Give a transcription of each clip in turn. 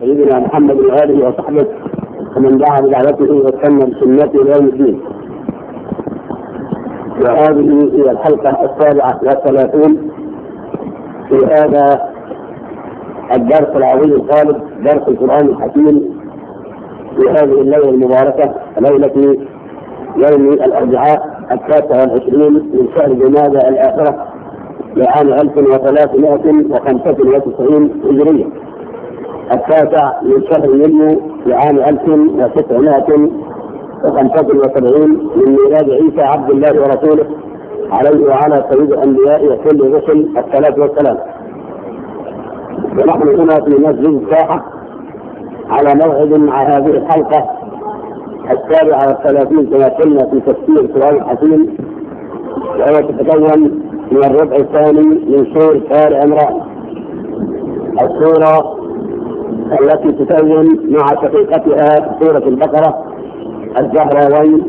سيدنا محمد وآله وصحبه ومن دعا بدعوته واستنى بسنته إلى يوم الدين. وهذه هي الحلقة السابعة والثلاثون في هذا الدرس العظيم الخالد درس القرآن الحكيم في هذه الليلة المباركة ليلة يوم الأربعاء التاسع والعشرين من شهر جمادى الآخرة لعام 1395 هجرية. التاسع من شهر يوليو لعام 1975 من ميلاد عيسى عبد الله ورسوله عليه وعلى سيد الأنبياء وكل الرسل الصلاة والسلام. ونحن هنا في مسجد الساحة على موعد مع هذه الحلقة السابعة والثلاثين كما قلنا في تفسير سؤال الحكيم وهي تتكون من الربع الثاني من سور آل عمران السورة التي تكون مع حقيقتها سورة البقرة الزهراوين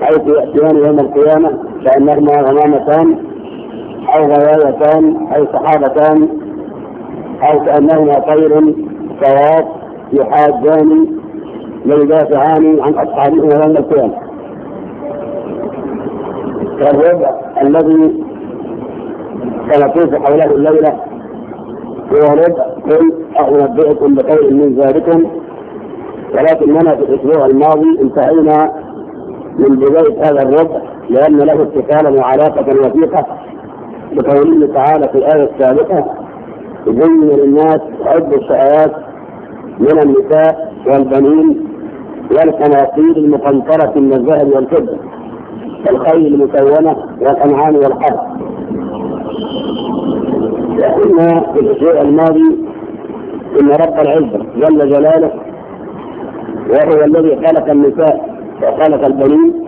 حيث يأتيان يوم القيامة كأنهما غمامتان أو غوايتان أو صحابتان أو كأنهما طير سواد يحاجان ويدافعان عن أصحابهما يوم القيامة. فالربع الذي سنطوف حوله الليلة هو ربع يقول أنبئكم بخير من ذلكم ولكننا في الأسبوع الماضي انتهينا من بداية هذا الربع لأن له اتصالا وعلاقة وثيقة بقوله تعالى في الآية السابقة زين للناس حب الشعيات من النساء والبنين والقناطير المقنطرة من الذهب والفضة الخيل المكونة والأنعام والحرث. لكن في الأسبوع الماضي إن رب العزة جل جلاله وهو الذي خلق النساء وخلق البنين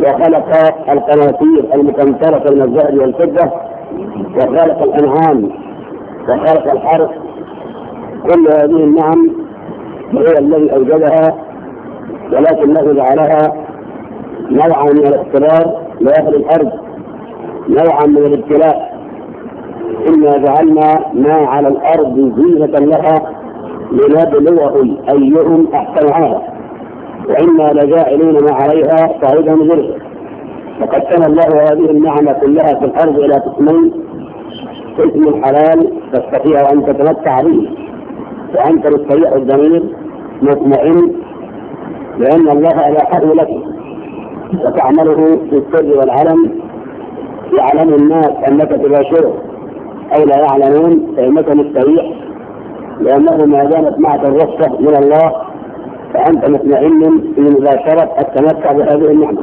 وخلق القناطير المقنطرة من الذهب والفضة وخلق الأنعام وخلق الحرث. كل هذه النعم هو الذي أوجدها ولكنه جعلها نوعا من الاختبار لأهل الأرض نوعا من الابتلاء. إنا جعلنا ما على الأرض زينة لها لنبلوهم أيهم أحسن عملا وإنا لجاعلون ما عليها صعيدا فقد وقسم الله هذه النعمة كلها في الأرض إلى قسمين قسم الحلال تستطيع أن تتمتع به. وأنت مستريح الضمير مطمئن لأن الله أباحه لك. وتعمله في السر والعلم. يعلم الناس أنك تباشره. أو لا يعلمون فإنكم مستريح لأنه ما دامت معك الرخصة من الله فأنت مطمئن في مباشرة التمتع بهذه النعمة.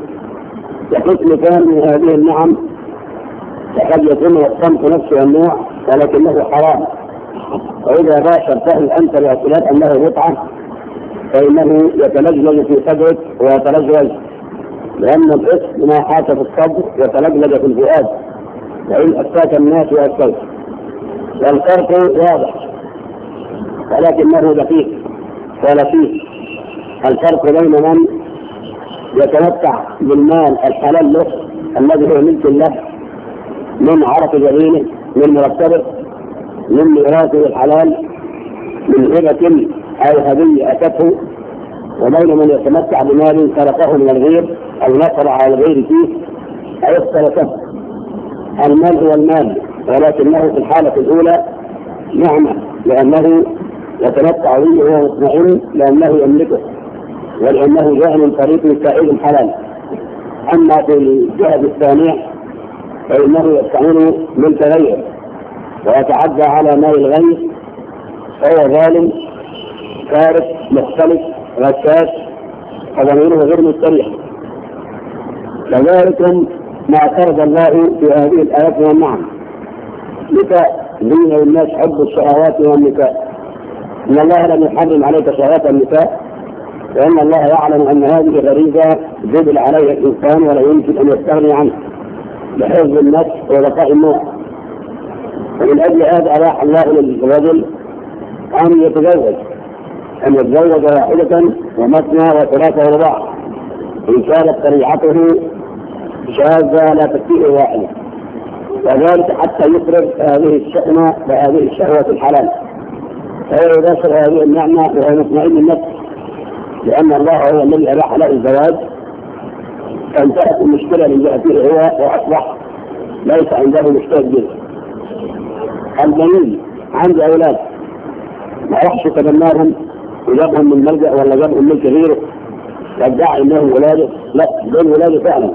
لحسن كان من هذه النعم فقد يكون الصمت نفسه ممنوع ولكنه حرام. وإذا باشرته أنت باعتماد أنه متعة؟ فإنه يتلجلج في صدرك ويتلجلج لأن الاسم ما حاك في الصدر يتلجلج في الفؤاد. وإن أفتاك الناس وأفتاك والفرق واضح. ولكنه دقيق؟ ولطيف الفرق بين من يتمتع بالمال الحلال له الذي هو ملك له من عرق جبينه من مرتبه من ميراثه الحلال من هبة أو هدية أتته؟ وبين من يتمتع بمال سرقه من الغير أو نصر على الغير فيه أو اختلفه. المال هو المال. ولكنه في الحالة الأولى نعمة لأنه يتمتع به وهو مطمئن لأنه يملكه ولأنه جاء من طريق سائل حلال أما في الجهة الثانية فإنه يستعين من تغير ويتعدى على مال الغير فهو ظالم كارث مختلف غشاش فضميره غير مستريح. كذلك ما فرض الله في هذه الآيات والنعم. نكاء دين الناس حب الشهوات والنكاء إن الله لم يحرم عليك شهوات النساء لأن الله يعلم أن هذه غريزه جبل عليها الإنسان ولا يمكن أن يستغني عنه لحفظ النفس وبقاء النوع ومن أجل هذا أباح الله للرجل أن يتزوج أن يتزوج واحدة ومثنى وثلاثة ورباع. إن كانت شريعته شاذة لا تكفيه واحدة. وذلك حتى يفرغ هذه الشحنة بهذه الشهوة الحلال. فهو يباشر هذه النعمة وهو مطمئن النفس لأن الله هو الذي أباح له الزواج. فانتهت المشكلة من جهته هو وأصبح ليس عنده مشكلة جدا البنين عندي أولاد. ما يحشو تبناهم وجابهم من ملجأ ولا جابهم من كبيره وادعى أنهم ولاده. لا دول ولاده فعلا.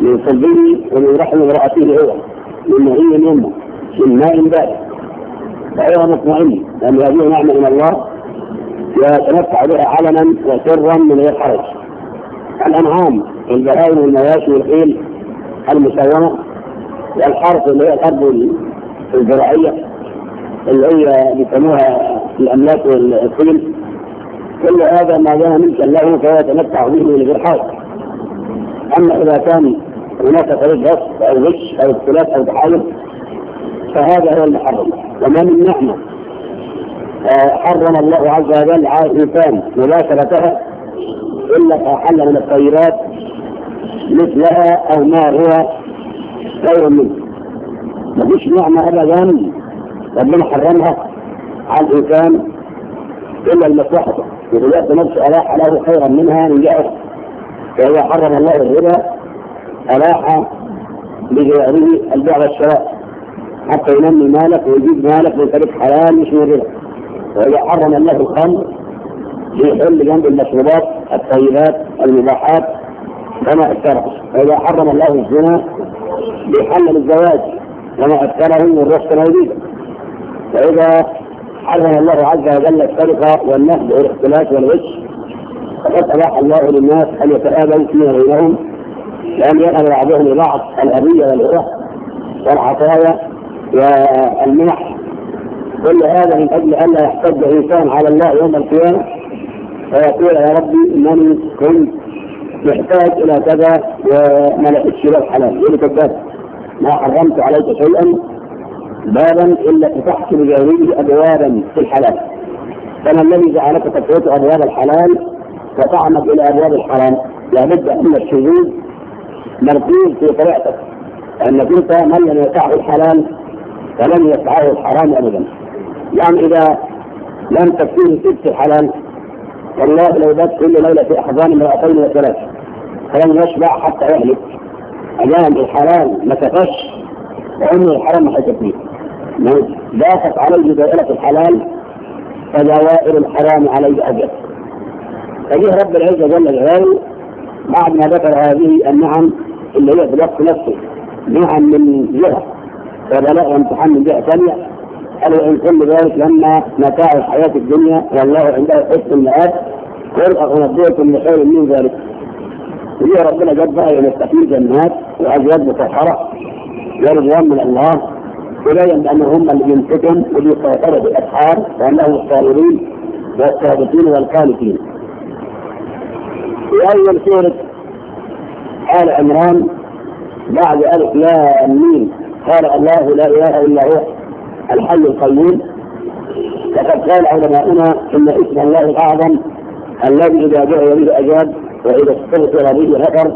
من صلبه ومن رحم امرأته هو. للنبي الأمة من ماء بارد غير مطمئن لأن هذه نعمة من الله. ويتمتع بها علنا وسرا من غير حرج. الأنعام والبهائم والمواشي والخيل المسومة والحرث اللي هي الأرض الزراعية اللي هي بيسموها الأملاك والخيل. كل هذا ما كان ملكا له فهو يتمتع به من غير حرج. أما إذا كان هناك طريق غصب أو غش أو اختلاف أو تحالف فهذا هو المحرم وما من نعمة. آه، حرم الله عز وجل على الإنسان مباشرتها إلا احل من الطيبات مثلها أو ما هو خير منه. ما فيش نعمة ابدا ربنا حرمها على الإنسان إلا المصلحة. يقول يأتي نفسه ألاح له خيرا منها من جهة. فهو حرم الله الربا ألاح بغيره البيع والشراء حتى ينمي مالك ويجيب مالك ويترك حلال مش من ربا. وإذا حرم الله الخمر ليحل جنب المشروبات الطيبات المباحات كما أكثره وإذا حرم الله الزنا ليحل الزواج كما أكثره من رشد موجودا وإذا حرم الله عز وجل السرقة والنهب والاختلاس والغش فقد أباح الله للناس أن يتآبوا فيما بينهم لأن يذهب بعضهم لبعض الأذية والإرهاب والعطايا والمنح. كل هذا من أجل ألا يحتج إنسان على الله يوم القيامة. ويقول يا ربي إنني كنت محتاج إلى كذا وما لقيتش الحلال حلال. يقول الباب ما حرمت عليك شيئا بابا إلا فتحت بجانبه أبوابا في الحلال. فما الذي جعلك تفتح أبواب الحلال وتعمد إلى أبواب الحرام. لابد أن الشذوذ مرتين في طريقتك. أن كنت من لم يسعه الحلال فلن يسعه الحرام أبدا. يعني إذا لم تكون ست الحلال والله لو بات كل ليلة في أحضان امرأتين وثلاث فلن يشبع حتى يهلك. أيام الحلال ما تفش وأمه الحرام ما حكت ضاقت عليه دائرة الحلال فدوائر الحرام عليه أجل فجه رب العزة جل جلاله بعد ما ذكر هذه النعم اللي هي بنفس نفسه نوعا من جهة وبلاء امتحان من جهة ثانية. قالوا ان كل ذلك لما متاع الحياة الدنيا؟ والله عندها حسن المآب. قل انبئكم بخير من ذلك. هي ربنا جاب بقى مستقيم جنات واجيال مطهره ورضوان من الله. ولا بانه هم اللي ينفتن واللي يسيطروا بالأسحار وانهم الصابرين والصادقين والخالقين. في اول سوره قال عمران بعد ألف لا أمين قال الله لا إله إلا هو الحي القيوم. فقد قال علماؤنا إن اسم الله الأعظم الذي إذا دعي به أجاب وإذا استغفر به غفر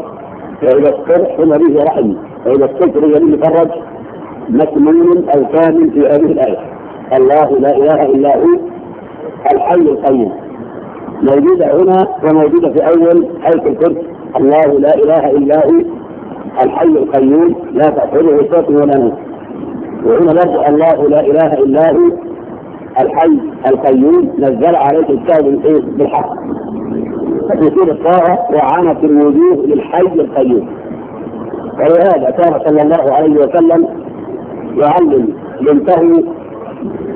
وإذا استرحم به رحم وإذا استدري به فرج مكمول أو كامل في هذه الآية. الله لا إله إلا هو الحي القيوم. موجودة هنا وموجودة في أول حيث الكرسي الله لا إله إلا هو الحي القيوم لا تأخذه سنه ولا نوم. وهنا لفظ الله لا إله إلا هو الحي القيوم نزل عليك الكتاب إيه؟ بالحق. فتصير الطاعه وعانت الوجوه للحي القيوم. ولهذا كان صلى الله عليه وسلم يعلم بنته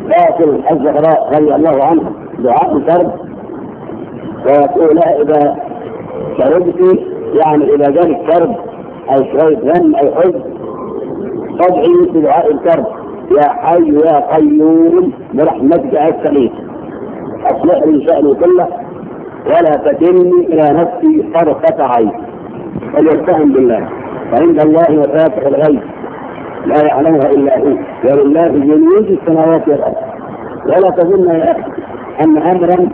باطل الزهراء رضي الله عنها دعاء الكرب ويقول لها إذا كربتي يعني إذا جالي كرب أو شوية هم أو حزن طبعي بدعاء الكرب. يا حي يا قيوم برحمتك أستغيث أصلح لي شأني كله ولا تكلني إلى نفسي طرفة عين. فليتهم بالله. فعند الله مفاتح الغيب. لا يعلمها إلا هو. ولله جنود السماوات والأرض. ولا تظن يا أخي أن أمرا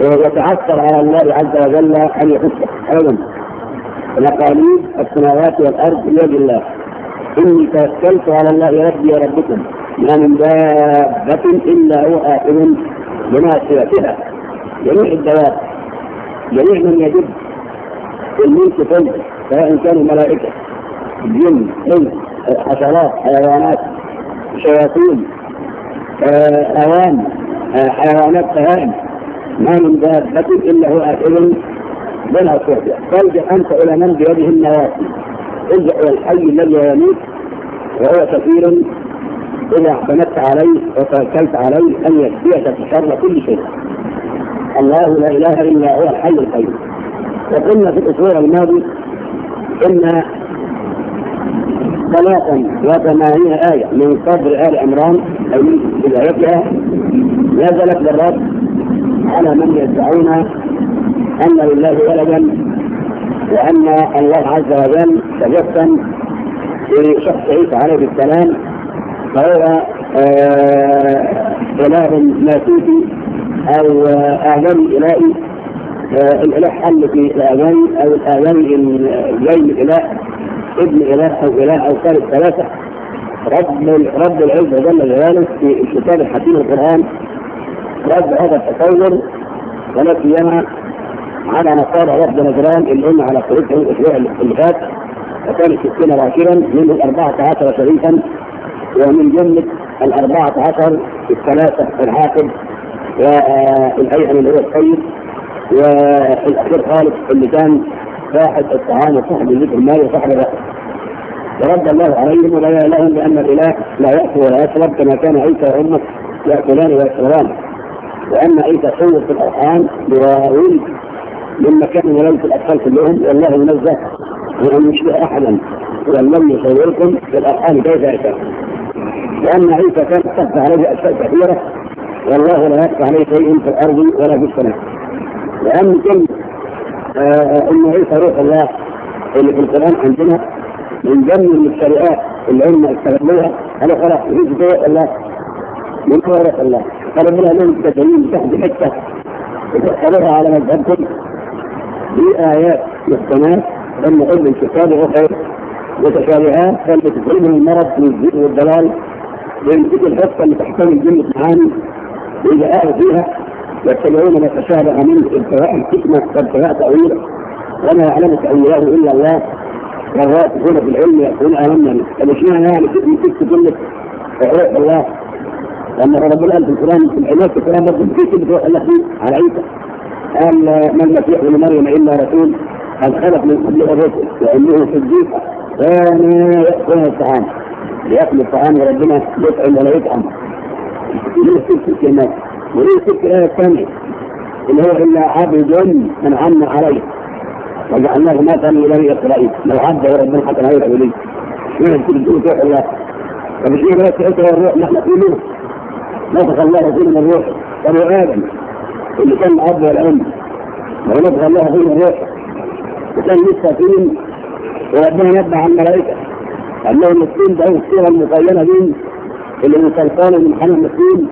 ويتعثر على الله عز وجل أن يحسه أيضا الاقاليم السماوات والأرض بيد الله. إني توكلت على الله ربي وربكم. ما من دابة إلا هو آخذ بناصيتها جميع الدواب جميع من يجد في الملك كله سواء كانوا ملائكة جن إنس حشرات حيوانات شياطين آه أوان آه، حيوانات تهائم ما من دابة إلا هو آخر بلا كوفية فارجع أنت إلى من بيده النواسي ارجع إلى الحي الذي يميت وهو كثير إذا اعتمدت عليه وتوكلت عليه أن يكفيك شر كل شيء. الله لا إله إلا هو الحي القيوم. وقلنا في الأسبوع الماضي إن ثلاثا وثمانين آية من صدر آل عمران أي من بدايتها نزلت للرب على من يدعون أن لله ولدا وأن الله عز وجل تجسم لشخص عيسى عليه السلام فهو آه، إله ماسوسي أو آه، آدمي إلهي آه، الإله حل في الآذان أو الآذان جاي من إله ابن إله أو إله أو ثالث ثلاثة رب رب العزة جل جلاله في الكتاب الحكيم القرآن. رد هذا التصور ولا سيما على ما واحدة نجران اللي هم على طريقه الأسبوع اللي فات وكان ستين راكبا من الأربعة عشر شريفا ومن جملة الأربعة عشر الثلاثة الحاكم والأيمن اللي هو السيد والأخير خالد اللي كان صاحب الطعام وصاحب البيت المال وصاحب الرأس. ورد الله عليهم وبين لهم بأن الإله لا يأكل ولا يشرب كما كان عيسى وأمه يأكلان ويشربان. وأما عيسى صور في الأرحام براءون من كان ولايه الأطفال كلهم والله منزه وأن يشبه أحدا وأن لم يصوركم في الارحام كيف يشاء وأما عيسى كان تفتح عليه اشياء كثيرة والله لا يخفى عليه شيء في الأرض ولا في السماء. لأن كلمه آه، إن عيسى روح الله اللي في القرآن عندنا من ضمن المشتريات اللي هم استغلوها أنا خلاص يجي الله من ورث الله. قال من أهل المبتدعين تحت حتة. وتحصلوها على مذهبكم في ايات محكمات أن علم الكتاب وخير متشابهات فالمتدعين من المرض من والدلال لأن ويمسك الحته اللي تحتمل جمله معاني ويدعوا فيها يتبعون ما تشابه منه ابتغاء الحكمه وابتغاء تاويله وما يعلم تأويله إلا الله. والراسخون في العلم يقولون آمنا. طب اشمعنى يعني تكتب جمله الله. لأن رب قال في القرآن في العناية في القرآن برضه كيف بتوع الله على عيسى. قال ما المسيح ابن مريم إلا رسول قد خلق من قبل الرسل وأنه صديق. كان يأكل الطعام. ليأكل الطعام وربنا يطعم ولا يطعم. ليه ست كلمات وليه ست الآية الثانية. اللي هو إلا عبد أنعمنا عليه. وجعلناه ما مثلا لبني إسرائيل لو عبد ربنا حتى هيبقى إليه شنو بتقول تروح الله؟ طب الإيمان الروح نحن في منه نفخ الله فيه من روحه بني آدم. اللي كان الأب والأم. ونفخ الله فيه من روحه. وكان لسه فين وربنا نبه عن الملائكة. قال لهم الطين ده الصورة المزينه دي اللي مسلطانه من حمل الطين.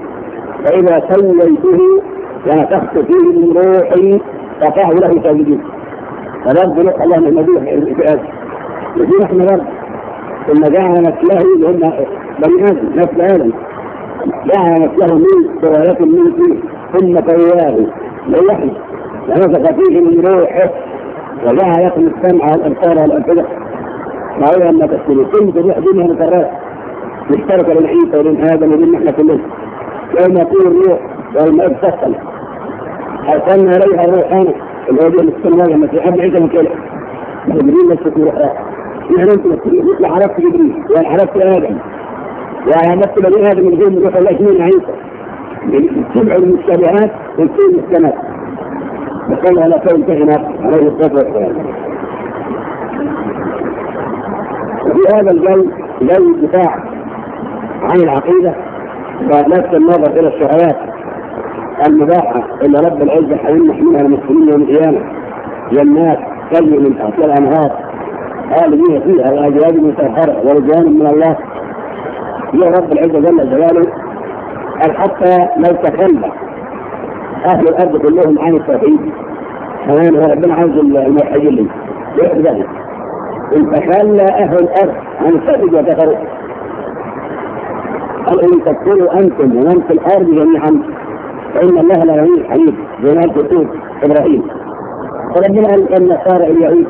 فإذا سويته ونفخت فيه من روحي فقاه له ساجدين. فرد نسال الله من النبي في آدم يجيب إحنا رب. ثم جعل مثله اللي هم بني آدم نسل آدم. دعمت له من روايات منك ثم قواه ليحي. ونفخ فيه من روحه وجعل يقم السمع والأبصار والأفئدة. معقوله لما تكتب كل تروح دينها مكررات مشتركه للحيطه ولين هذا ولين نحن كلنا يوم يقول الروح والماء تسال أرسلنا إليها الروحان الهديه الاستمراريه المسيحيه بعيده من كده جبريل ليست روحها نحن أنتم يطلع عرفت جبريل. وانحرفت آدم. ويمثل الجهاد من غير روح الله من عيسى. سبع المشتبهات وكل السنة وقال لا تنتهي عليه الصلاة والسلام. وفي هذا الجو جو دفاع عن العقيدة ولفت النظر إلى الشهوات المباحة إلى رب العزة حيمنح منها المسلمين يوم القيامة. جنات تجري من تحت الأنهار. آل فيها فيها وأجواب مطهرة ورجوان من الله. يا رب العزة جل جلاله أن حتى لو تخلى أهل الأرض كلهم عن التوحيد تمام ربنا عاوز الموحدين ليه ذلك. إن تخلى أهل الأرض عن التوحيد وكفروا. قال إن تكفروا أنتم ومن في الأرض جميعا فإن الله لا يعين حليم زي ما إبراهيم. فربنا قال إن صار اليهود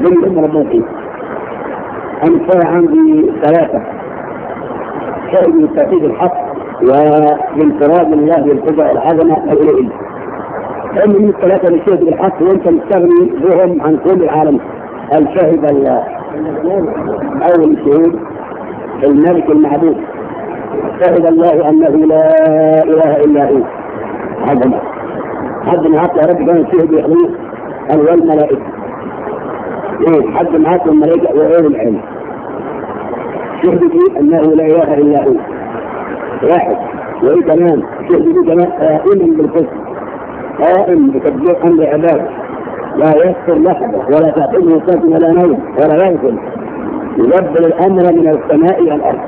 من ضمن ربنا فيه أنا عندي ثلاثة شيء من تأكيد الحق ومن من هذه الفجع العظمة الإلهية. فإن من الثلاثة اللي بالحق وأنت مستغني بهم عن كل العالم. الشاهد أو الشهود؟ الملك المعبود. شهد الله أنه لا إله إلا هو. عظمة حد معاك يا رب كان شهد يخلص الوالملائكة إيه حد معاك الملائكة وغير العلم. يثبت انه لا إله إلا هو. واحد. وهي كمان يثبت كمان قائما بالقسط قائم بتبليغ أمر عباده. لا يكثر لحظة ولا تعطيه ساكن ولا نوم ولا يغفل يدبر الأمر من السماء إلى الأرض.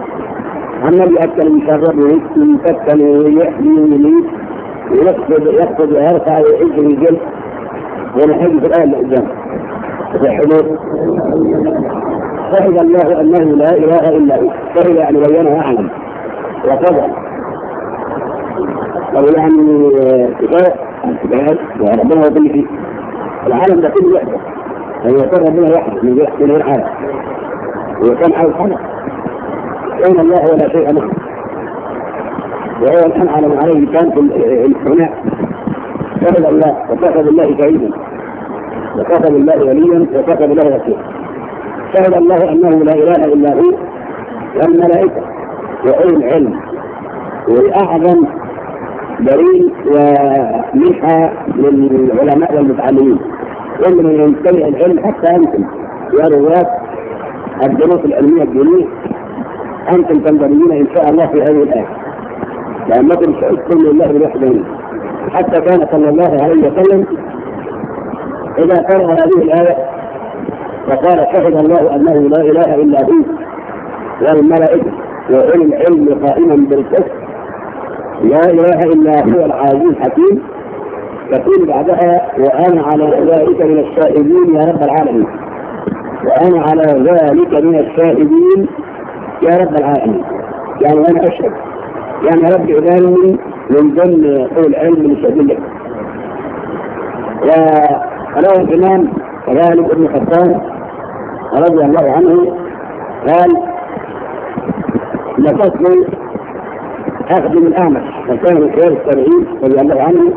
النبي أكل مشرب ويكفي يفتن ويحمي ويميت ويقصد يقصد ويرفع ويعز ويجل. ونحج في الايه اللي قدامه في الحدود شهد الله أنه لا إله إلا هو. شهد ان يعني بينها أعلم. وكذا أو يعني كفايه وربنا يقول فيه العالم ده كله وحده هو كان ربنا وحده من غير من غير عالم. هو كان عالم خلق كان الله ولا شيء معه وهو الان على ما عليه كان في الاستغناء اتخذ الله واتخذ الله كعيدا واتخذ الله وليا. واتخذ الله وكيلا. شهد الله أنه لا إله إلا هو والملائكة وأولي العلم والأعظم دليل ومنحة للعلماء والمتعلمين. ومن يمتلئ العلم حتى أنتم يا رواة الدروس العلمية الدينية أنتم تنضمون إن شاء الله في هذه الآية. لأنكم شئتم لله لوحده حتى كان صلى الله عليه وسلم إذا قرأ هذه الآية وقال شهد الله أنه لا إله إلا هو والملائكه وعلم العلم قائما بالقسط. لا إله إلا هو العزيز الحكيم. يقول بعدها وأنا على ذلك من الشاهدين يا رب العالمين. وأنا على ذلك من الشاهدين يا رب العالمين. يعني أنا أشهد. يعني رب عبادي من ضمن أولي العلم المستدلين وروى الامام وذلك ابن حسان رضي الله عنه قال لفصل أخدم الأعمش وكان من خيار التابعين رضي الله عنه.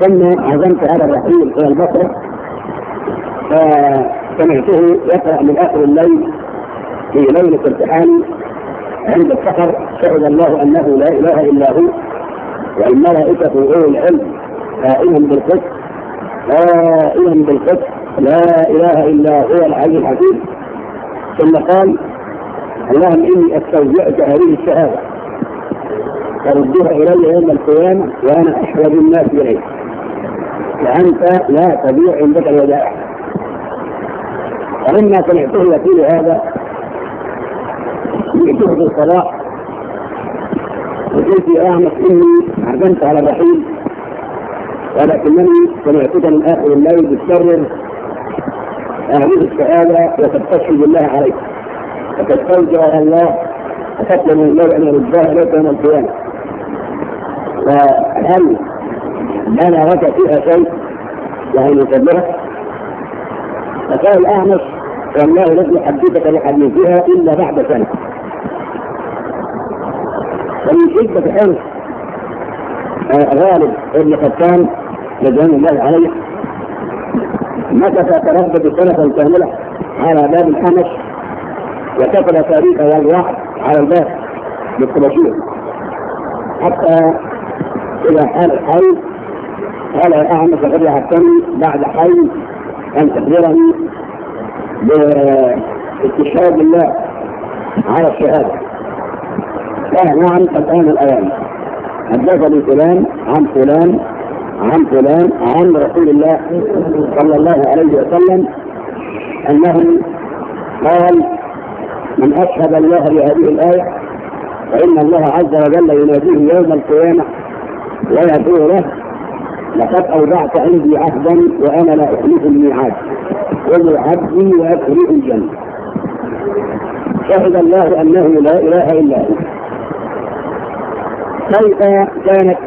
ثم عزمت على الرحيل إلى البصرة فسمعته يقرأ من آخر الليل في ليلة امتحاني عند السفر شهد الله أنه لا إله إلا هو والملائكة أولو العلم قائم بالقسط. قائما بالفتح لا إله إلا هو العلي الحكيم ثم قال اللهم إني استودعت هذه الشهادة. تردها إلي يوم القيامة وأنا احرج الناس إليك. وأنت لا تبيع عندك الودائع فلما سمعته يقول هذا جئته بالصلاة وقلت يا إني عزمت على الرحيل. ولكنني سمعتك من اخر الليل بتكرر اهميه السؤال وتتصل بالله عليك. وتستودع على الله وتطلب من الله أن يردها اليك يوم القيامة. وهل أنا رك فيها شيء؟ وهي مكبره فقال الأعمش والله لن يحدثك لحديثها إلا بعد سنة. ومن شده حرص غالب ابن قتان يدعون الله عليه مكث تربد سنة كاملة على باب الحنش وكتب تاريخ والواحد على الباب بالطباشير حتى إلى حال الحي قال أعمس قد يحكمني بعد حي أن تخبرني باستشهاد الله على الشهادة. قال نعم قد آن الأيام. حدثني فلان عن فلان عن فلان عن رسول الله صلى الله عليه وسلم. انه قال من أشهد الله بهذه الايه فإن الله عز وجل يناديه يوم القيامة ويقول له لقد اودعت عندي عهدا وأنا لا أخلف الميعاد خذ عبدي وادخليه الجنة. شهد الله أنه لا إله إلا هو. كيف كانت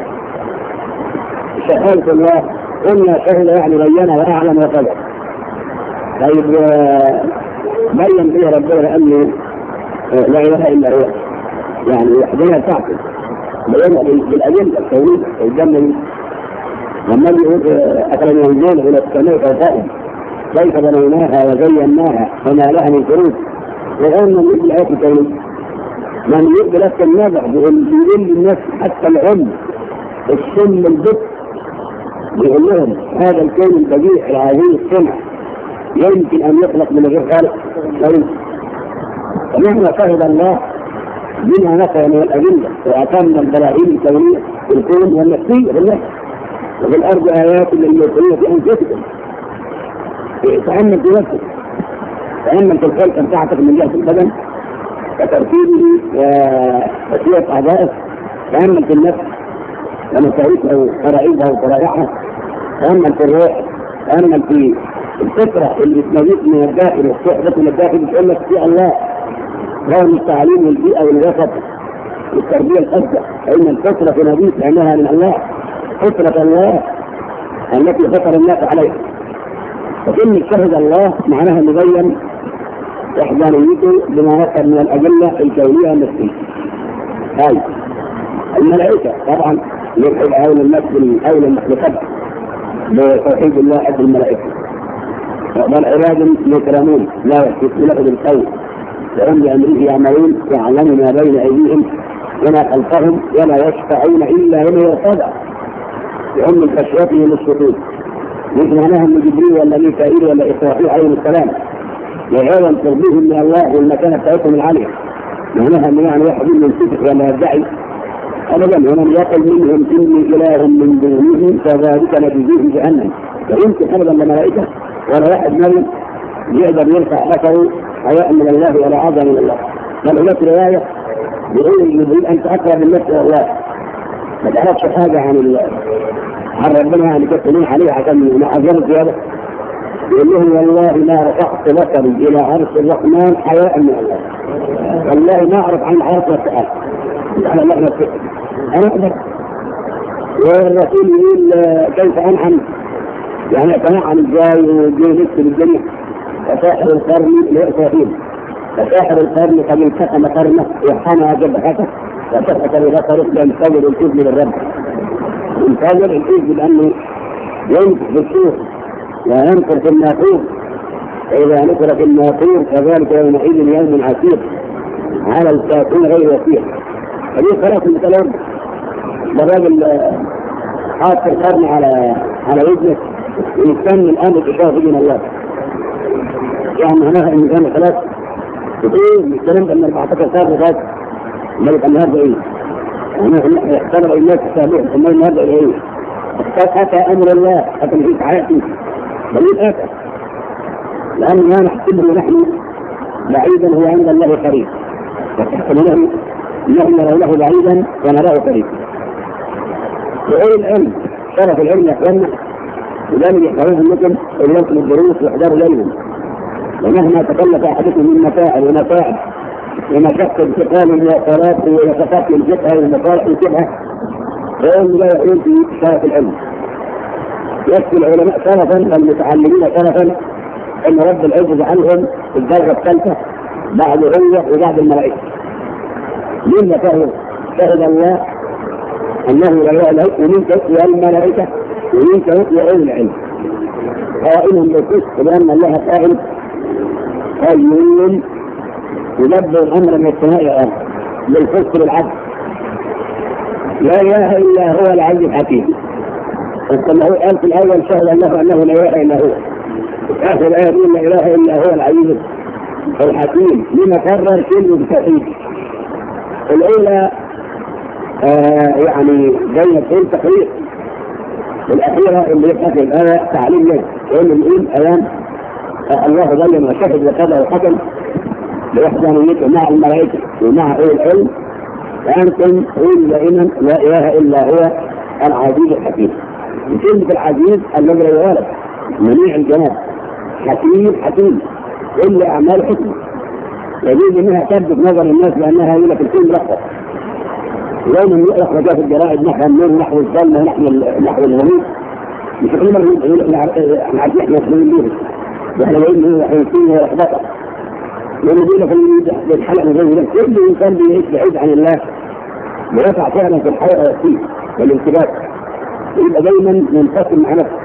سبحانه الله قلنا شهد يعني بينا وأعلم وكذا طيب آه، بين فيها ربنا أني آه، لا إله إلا هو. يعني وحدنا تعقل بين بالأدلة الكونية الجنة لما يقول آه، أكرمنا الجنة إلى السماء فوقهم كيف بنيناها وزيناها وما لها من فروج؟ وغيرنا من مثل آية الكونية من لك النبع بيقول الناس حتى العمر السن البطء بيقول لهم هذا الكون البديع لهذه الصنع يمكن أن يخلق من غير خالق. طيب. ومهما فهم الله بما نفى من الأدلة واتم البراهين الكونية في الكون والنفسية بالله وفي الأرض آيات للموقنين في انفسكم تامل بنفسك تامل في الخلق بتاعتك من جهة البدن. وترتيبه وتسويه آه، اعضائك تامل في النفس. ومسايسه وفرائضها وشرائعها تامل في الروح تامل في الفطرة اللي بتناديك من الداخل والصحبة من الداخل بتقول لك في الله رغم التعليم والبيئة والوسط. والتربية الخاصه فإن الفطرة تناديك انها من الله. فطرة الله التي فطر الناس عليها. وكلمة شهد الله معناها مبين وحدانيته بما يقع من الأجلة الكونية النفسية. هاي الملائكة طبعا يبعد عون الناس عون المخلوقات بتوحيد الله عز الملائكة. بل عباد مكرمون لا يحدثون لهم القول. وهم بامره يعملون يعلم ما بين أيديهم وما خلفهم ولا يشفعون إلا لمن يرتضى. وهم من خشيتهم السكوت مثل من جبريل ولا ميكائيل ولا اسرائيل عليهم السلام. وعظم ترضيهم من الله والمكانة بتاعتهم العاليه معناها أن يعني واحد منهم سكت ولا يدعي أبدا ومن يقل منهم إني إله من دونه فذلك نجزيه جهنم. فيمكن أبدا الملائكة ولا واحد منهم يقدر يرفع بصره حياء من الله ولا عظم من الله. بل هناك رواية بغير يريد أنت تأقرب من نفس الله ما تعرفش حاجة عن الله عن ربنا يعني كنت عليه عشان ما حذرت زيادة يقول لهم والله ما رفعت بصري إلى عرش الرحمن حياء من الله. والله ما أعرف عن عرش الرحمن. على الله نفسه أنا أقدر والرسول يقول كيف انعم يعني اتنعم إزاي وجيه نفسي بالدنيا وساحر القرن لا فيه وساحر القرن قد انتقم قرنه وحنى جبهته وسحت رفضا ينتظر الكذب للرب. ينتظر الكذب لأنه ينفخ بالسوق وينفخ في الناقوس فإذا نفخ في الناقوس فذلك يومئذ يوم عسير. على الكافرين غير يسير هذه خلاص الكلام. الراجل حاط القرن على على وجهه ويستنى الان الاشاره من الله. يعني معناها ان كان خلاف إيه الكلام ده من 14 سنه فات ملك النهارده إيه؟ معناها ان إحنا اختلف الناس السابقين ثم النهارده إيه؟ أتى أمر الله. أتى في حياتي بل إيه أتى؟ لأن ما نحسبه نحن بعيدا هو عند الله قريب وتحسب له انه يرى له بعيدا ونراه قريبا. وأولي العلم شرف العلم يا إخواننا لذلك منكم انكم اليكم الدروس واحضار العلم. ومهما تكلف أحدكم من متاعب ومتاعب ومشقة انتقال إلى صلاه ومشقة الجبهه ومصالح الجبهه فإن لا يكون في شرف العلم. يكفي العلماء سلفا المتعلمين سلفا إن رب العزة عنهم الدرجه الثالثة بعد العلية وبعد الملائكة. مما فهم شهد الله أنه لا يعلم ومن تؤتي الملائكة ومن تؤتي اولي العلم. قائلهم بالقسط لأن الله قائل قيوم يدبر الأمر من السماء إلى الأرض بالقسط للعبد. لا إله إلا هو العزيز الحكيم. كما هو قال في الأول شهد الله أنه لا إله إلا هو. آخر الايه لا إله إلا هو العزيز الحكيم. لما كرر كلمه التوحيد الأولى آه، يعني جاية ما تقول تقرير. الأخيرة اللي يتحكم هذا تعليم لك لأن نقول أيام آه، الله بين وشهد وكذا وحكم بوحدانيته مع الملائكة ومع أولي العلم. وأنتم قول دائما لا إله إلا هو العزيز الحكيم. كلمة العزيز الذي لا يغالب منيع الجناب حكيم حكيم. كل أعمال حكمة. يجوز إنها تلفت نظر الناس لانها هي في الفيلم لحظه دائما يخرج في الجرائد نحو النور نحو الظلمة نحو نحو الغموض مش تقريبا إحنا عارفين إحنا مسؤولين بيهم. إحنا بنقول إحنا مسؤولين هي لخبطه لأنه بيقول لك الحلقة من ده. كل إنسان بيعيش بعيد عن الله. ويقع فعلا في الحياة فيه والانتباه يبقى دايما منفصل مع نفسه.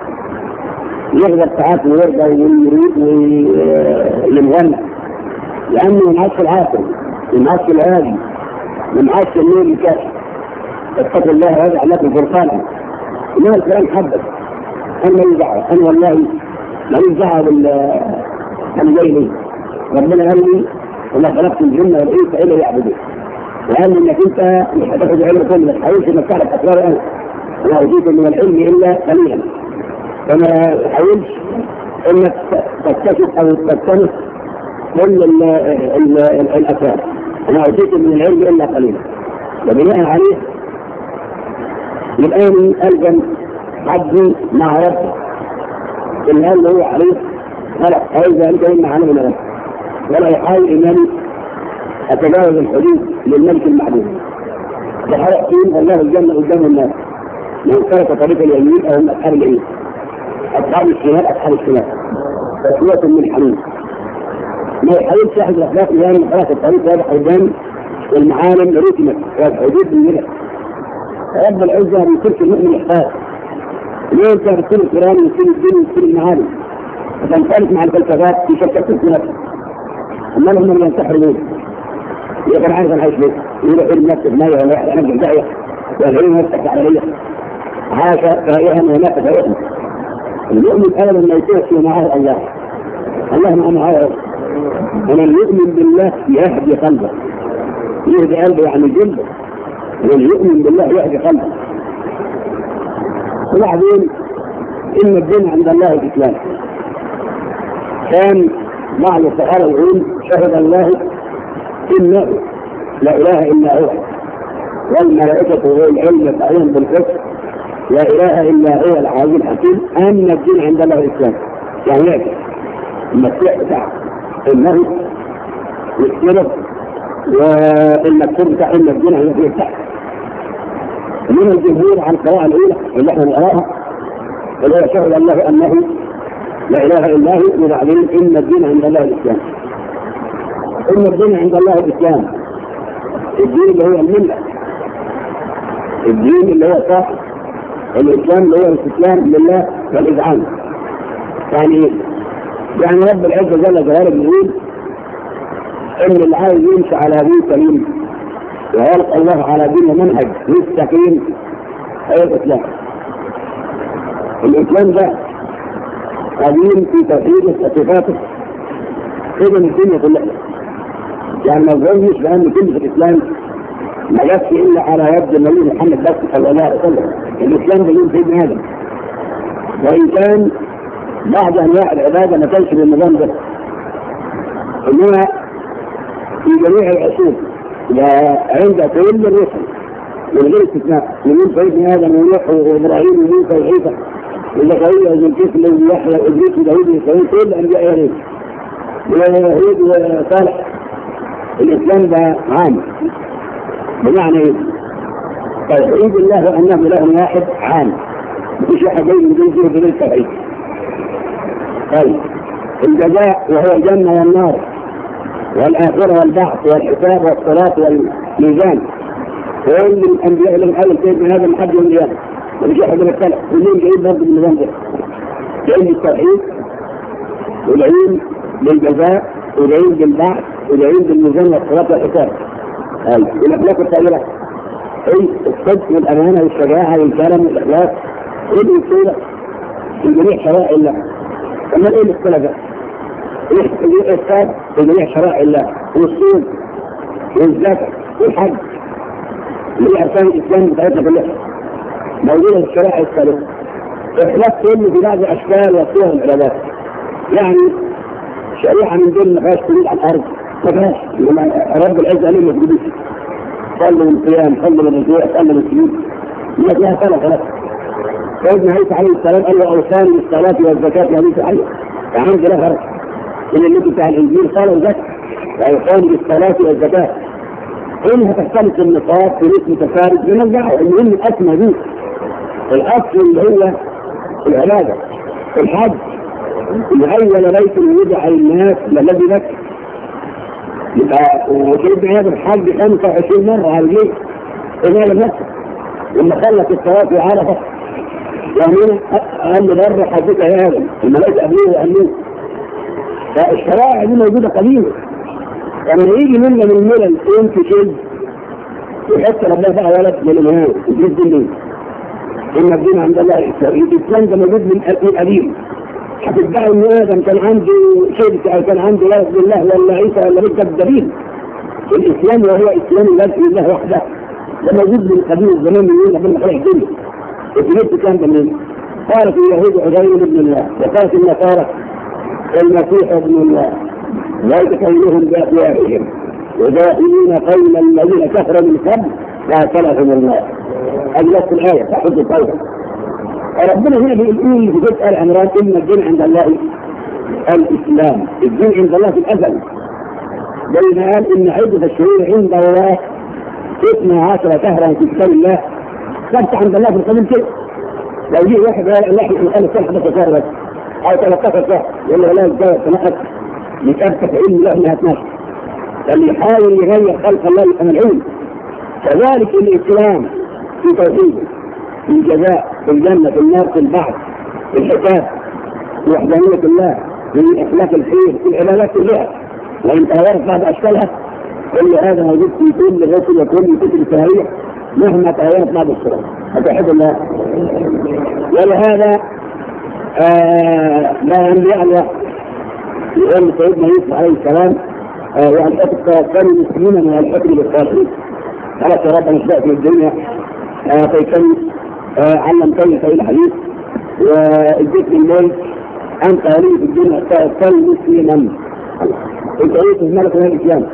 يغضب ساعات ويرضى ويريد وينغنى آه، لأنه معاك العاقل معاك الهادي معاك النور الكافي اتقوا الله هذا لكم فرقانا انما الكلام حبك أنا مالي زعل أنا والله ماليش زعل بال جاي ربنا قال لي وما خلقت الجنة والإنس إلا يعبدون وقال لي إنك أنت مش هتاخد العلم كله حاولت إنك تعرف أسرار أنا أنا اوتيت من العلم إلا قليلا. فما حاولش إنك تكتشف أو تكتشف كل الافراد وما اوتيتم من العلم إلا قليلا. وبناء عليه الآن ألزم عبدي مع ربه. الان هو عليه خلق اي ذلك ان عنه من ربه ولا يحاول إنني أتجاوز الحدود للملك المعدوم وحرق فيهم الله الجنة قدام الناس. من سلك طريق اليمين أو من أصحاب اليمين. أصحاب الشمال أصحاب الشمال. تسويه من حميم. يعني حديث صاحب الأخلاق الان خلاص الطريق واضح قدام والمعالم رتمت والحدود من رب العزة من ترك المؤمن احساس ليه انت بتصير القرآن وتصير الدين وتصير المعالم؟ فتنخالف مع الفلسفات في شركة كل نفسك أما لهم من ليه؟ يقدر عارف أنا عايش ليه يقول علم الناس بنايه ولا واحد أنا داعية. والعلم يفتح عليا. هذا فهم ونافذ وهم المؤمن ابدا ما يكون في معاه الله اللهم أنا عارف ومن يؤمن بالله يهدي قلبه. يهدي قلبه يعني جلده. ومن يؤمن بالله يهدي قلبه. وبعدين إن الدين عند الله الإسلام. كان مع الصحابة يقول شهد الله انه لا إله إلا هو. والملائكة والعلم يدعون بالكفر لا إله إلا هو العظيم الحكيم. أن الدين عند الله الإسلام. يعني المسيح بتاعه. انه يسجدك وانك تفتح انك جنح انك يفتح من الجمهور عن القراءة الأولى اللي إحنا نقراها ولا شهد الله أنه لا إله إلا هو وبعدين إن الدين عند الله الإسلام. إن الدين عند الله الإسلام. الدين اللي هو الملة. الدين اللي هو صاحب الإسلام اللي هو الاستسلام لله والإذعان. يعني يعني رب العزة جل جلاله بيقول إن اللي عايز يمشي على دين سليم ويلقى الله على دين منهج مستقيم. هي الإسلام الإسلام ده قديم في تفسير صفاته كده من الدنيا كلها يعني ما تظنش بأن كلمه الإسلام ما جاتش إلا على يد النبي محمد بس صلى الله عليه وسلم. الإسلام بيقول في سيدنا آدم. وإن كان بعض يعني انواع العباده ما كانش بالنظام ده. إنما في جميع العصور وعند كل الرسل من غير استثناء. من سيدنا آدم ونوح وإبراهيم وموسى وعيسى. وزكريا وذلكفل ويحيى وادريس وداوود وإسرائيل كل الانبياء يا ريت ويهود وصالح. الإسلام ده عام. بمعنى إيه؟ توحيد الله انه إله واحد عام. مفيش واحد جاي من دون فيه دليل الخلق الجزاء وهو الجنة والنار والآخرة والبعث والحساب والصلاة والميزان. وإن الأنبياء اللي قالوا كيف من هذا لحد يوم القيامة مفيش أحد من الخلق كلهم جايين برضه بالنظام ده جايين بالتوحيد وجايين بالجزاء وجايين بالبعث وجايين بالميزان والصلاة والحساب. الأخلاق الطاهرة أي الصدق والأمانة والشجاعة والكرم والإخلاص. إيه الصورة؟ الجميع شرائع الله. اما إيه المشكلة بقى؟ إيه الاسلام اللي هي شرائع الله والصوم والزكاه والحج. اللي هي اركان الإسلام بتاعتنا كلها؟ موجودة في الشرائع الثالثه بخلاف كل في بعض اشكال وصور العبادات يعني شريحة من دول ما فيهاش على الأرض. ما فيهاش. رب العزه قال لهم صلوا من القيام صلوا من الرجوع صلوا من السجود. ما فيها صلاه ثلاثة سيدنا عيسى عليه السلام قال له أوصاني بالصلاة والزكاة يعني في حديث علي فعمل ده فرق إن اللي بتاع الإنجيل قالوا ده اوصاني بالصلاة والزكاة. انها تختلف النقاط في ريت متفارق من الدعوه المهم الاسمى دي الأصل اللي هو العبادة. الحج. إن أول بيت وضع الناس للذي بكى يبقى وسيدنا هذا الحج 25 مرة على الجيش. إمام مكه لما خلص الطواف وعرفه قانون أقل بره حضرتك يا آدم. الملاك قبليه وقالوه فالشرائع دي موجودة قديمه لما يجي منا من الملل ينفي كذب يحط ربنا بقى ولد من للامام يجيب دين ليه؟ إن الدين عند الله الاسلام الاسلام ده موجود من قديم. هتدعي إن آدم كان عنده شرك أو كان عنده لا بالله ولا عيسى ولا مده الدليل الإسلام وهو إسلام لا اله الله وحده. ده موجود من قديم الزمان من يوم ربنا خلق الدنيا وجنود كان بالنسبة قالت اليهود عزيز بن الله وقالت النصارى المسيح ابن الله. لا يتكلمهم بأخيارهم. ودائمين قول الذين كفروا من قبل من الله. أجلت الآية تحب الطيبة ربنا هنا بيقول في جزء آل عمران إن الدين عند الله الإسلام. الدين عند الله في الأزل. بين قال إن عدة الشهور عند الله اثنا عشر شهرا في كتاب الله. خدت عند الله بالقبول كده لو جه واحد قال إحنا بنخلي الصلح بس شهر بس أو 13 شهر يقول له لا الجو سمحت بكارت علم لا إنها 12 اللي يحاول يغير خلق الله الامعون كذلك الإسلام في توحيده. في الجزاء في الجنة في النار في البعث في الحساب في وحدانية الله في أخلاق الخير في العبادات كلها. وانت تغيرت بعض أشكالها كل هذا موجود في كل غسل وكل كتب التاريخ. مهما تغيرت ما بالشرع أتحب الله؟ ولهذا آه ينبيع ينبغي في غير سيدنا يوسف عليه السلام وأن وأن أتقى مسلمين من الحكم بالكافرين على صراط أن في الدنيا. آه، فيكون فيكن علمتني سيد الحديث. وجئت الليل أنت أريد الدنيا تأكل مسلما أنت أريد ملك من الإسلام.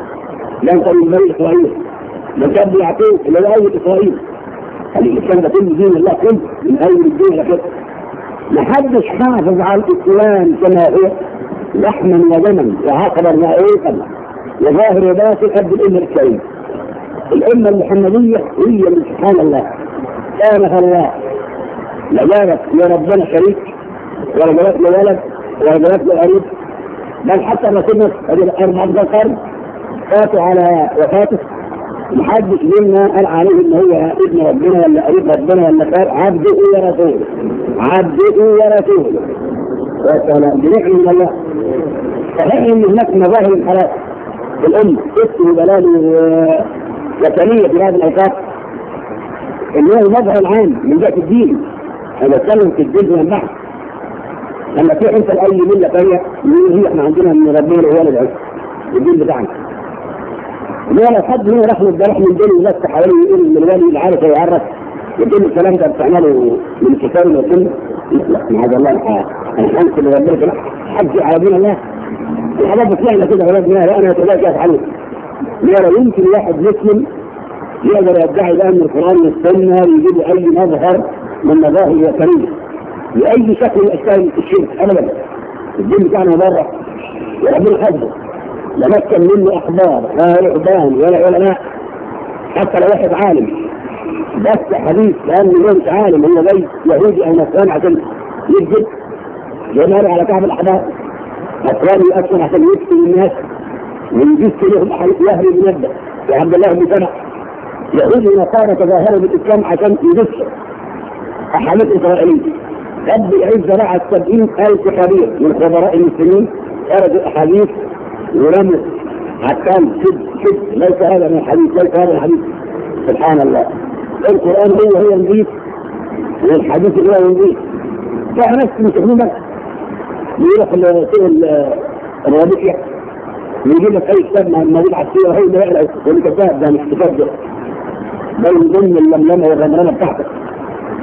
لم تكن ملك رئيس. لو كان بيعطيه لواوي اسرائيل خليك كان بكل دين الله كل من اول الدين لكده محدش حافظ على الإسلام كما هو. لحما ودما وعقلا ورئيقا وظاهر باطل قد الأمة الكريم الأمة المحمدية هي من سبحان الله. كانها الله. لا جابت ربنا شريك ولا جابت له ولد ولا جابت له قريب. بل حتى الرسول صلى الله عليه وسلم فاتوا على وفاته. محدش منا قال عليه ان هو ابن ربنا ولا قريب ربنا ولا قال عبده إيه ورسوله عبده رسول؟ إيه والسلام بنعم من الله. صحيح إن هناك مظاهر الحلال في الام ست وبلال آه، وثنيه في هذا الأوقات. اللي هو المظهر العام من جهه الدين. أنا بتكلم في الدين من بحث لما في حتة لأي ملة ثانية يقول هي إحنا عندنا من ربنا هو الدين بتاعنا. ولا حد هنا رحم ده من الدنيا الناس حوالي يقول من الوالي العارف هيعرف يقول الكلام ده بتعمله من كتاب وكله لا معاذ الله الحمد لله ربنا حج على دين الله. الحاجات بتعمل كده ولادنا أنا أتلاقي افعله لا يمكن واحد مسلم يقدر يدعي بقى ان القرآن والسنة يجيب أي مظهر من مظاهر الوثنيه بأي شكل من أشكال الشرك. ابدا. الدين بتاعنا بره. وربنا حفظه لمكن منه أخبار لا رهبان ولا علماء حتى لو واحد عالم. بس حديث لأنه ليه مش عالم هو زي يهودي أو مسلم عشان يكذب يظهر على كعب الاحبار مسلم أصلا عشان يفتي الناس. ويجيب لهم احاديث أهل يا وعبد الله بن سمع يهودي ونصارى تظاهروا بالإسلام عشان يجسوا أحاديث إسرائيلية. رب العزة بعت 70000 خبير من خبراء المسلمين. خرجوا أحاديث ولم عكان شد شد ليس هذا من الحديث ليس هذا الحديث. سبحان الله. القرآن هو هو نظيف والحديث هو نظيف فيها ناس متهمة يروح لسوق الرابطية ويجيب لك أي كتاب موجود على السيرة هو ده يقرأ يقول لك ده مش كتاب ده. ده من ضمن اللملمة والرمرانة بتاعتك.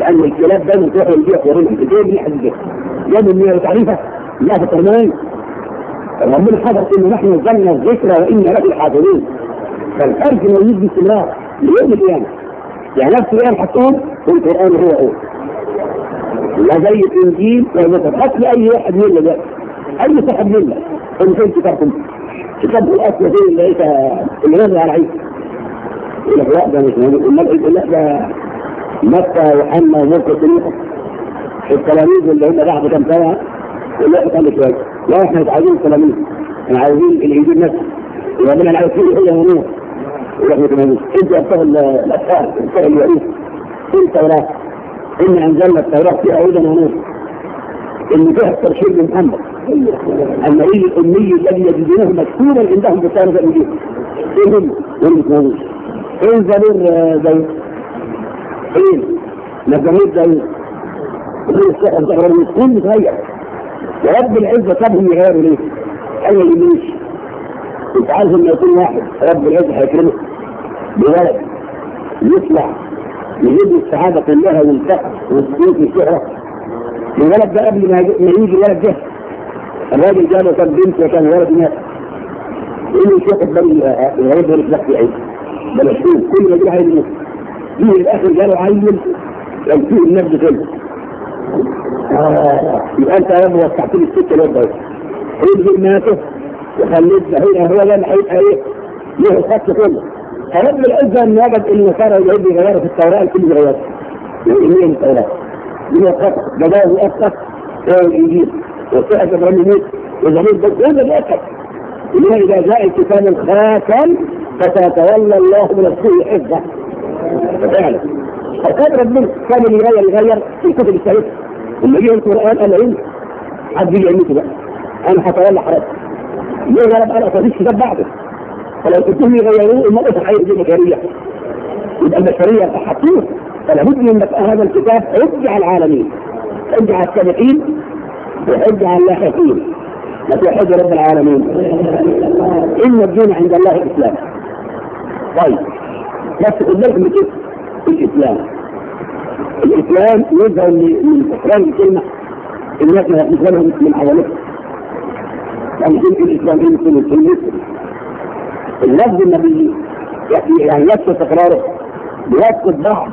لأن الكلاب ده دايما تروح يبيع ويرمي كتير دي حديثة يا من تعريفها لا في الترميم فالرسول حدث انه نحن نزلنا الذكر وأنا له فالحرج ما موجود باستمرار ليوم القيامة. يعني نفس الآية حطوهم والقرآن هو هو. لا زي الإنجيل ولا مثل هات لي أي واحد منا ده أي صاحب منا قول فين كتابكم كتاب الأصل فين اللي لقيت اللي نازل على عيسى يقول لك لا ده مش موجود يقول لك ده متى وحنا ومرقس التلاميذ اللي هم بعد كام سنة يقول له اسال سؤال لا إحنا مش عايزين التلاميذ إحنا عايزين الانجيل نفسه وربنا أنا عايز كل حاجة ونور ونحن تلاميذ إنت ابطال الاطفال ابطال الوعيد إنت ولا. إن أنزلنا التوراة فيها هدى ونور إن فيها الترشيد من محمد النبي إيه الأمي الذي يجدونه مكتوبا عندهم في التوراة الانجيل إيه هم؟ هم تلاميذ فين زمير داوود؟ آه، فين؟ إيه؟ ما زمير داوود؟ السحر ده كل متهيأ ورب العزة طبهم يغيروا ليه؟ قال لي ليش؟ انت عايز يكون واحد. رب العزة هيكرمه. بولد يطلع. يجيب السعادة كلها والفقر والسيوف والشهرة الولد ده قبل ما يجي الولد ده. الراجل جاله كان بنت وكان ولد مات. إيه له شوف قدام الولد ده مش في عيد ده مشهور كل ما يجي هيموت يجي الآخر جاله عيل. فيه النبض كله. يبقى أنت أنا وسعت لي السكه الواد ده خد جناته وخليت بعيد هو ده هيبقى إيه؟ له الخط كله. فرب العزة أن وجد إن صار اليهود يغيروا في التوراة الكل يغيروا يعني إيه التوراة؟ هي خطا ده ده يؤثر هو الانجيل وصحه إبراهيم وزميل بس هذا بيأثر إنه إذا جاء الكتاب الخاتم فسيتولى الله من السوء حفظه. فعلا. الان ربنا كان يغير يغير في كتب التاريخ اللي جه القرآن أنا إيه حد يجي يموت بقى أنا هتولى حرام. ليه غلب أنا اصدق كتاب بعده. فلو قلتهم يغيروه المرأة تتغير دي بشرية يبقى البشرية حطوه فلا بد من هذا الكتاب. حج على العالمين. حج على السابقين. وحج على اللاحقين. ما حجة رب العالمين. إن الدين عند الله الإسلام طيب. بس قدامكم كده الإسلام. الإسلام يظهر من تكرار الكلمة. إن إحنا نفهمها من حوالينا يعني كلمه الإسلام إيه كلمه الاسلام اللفظ النبي يعني يكثر تكراره. بيكثر بعض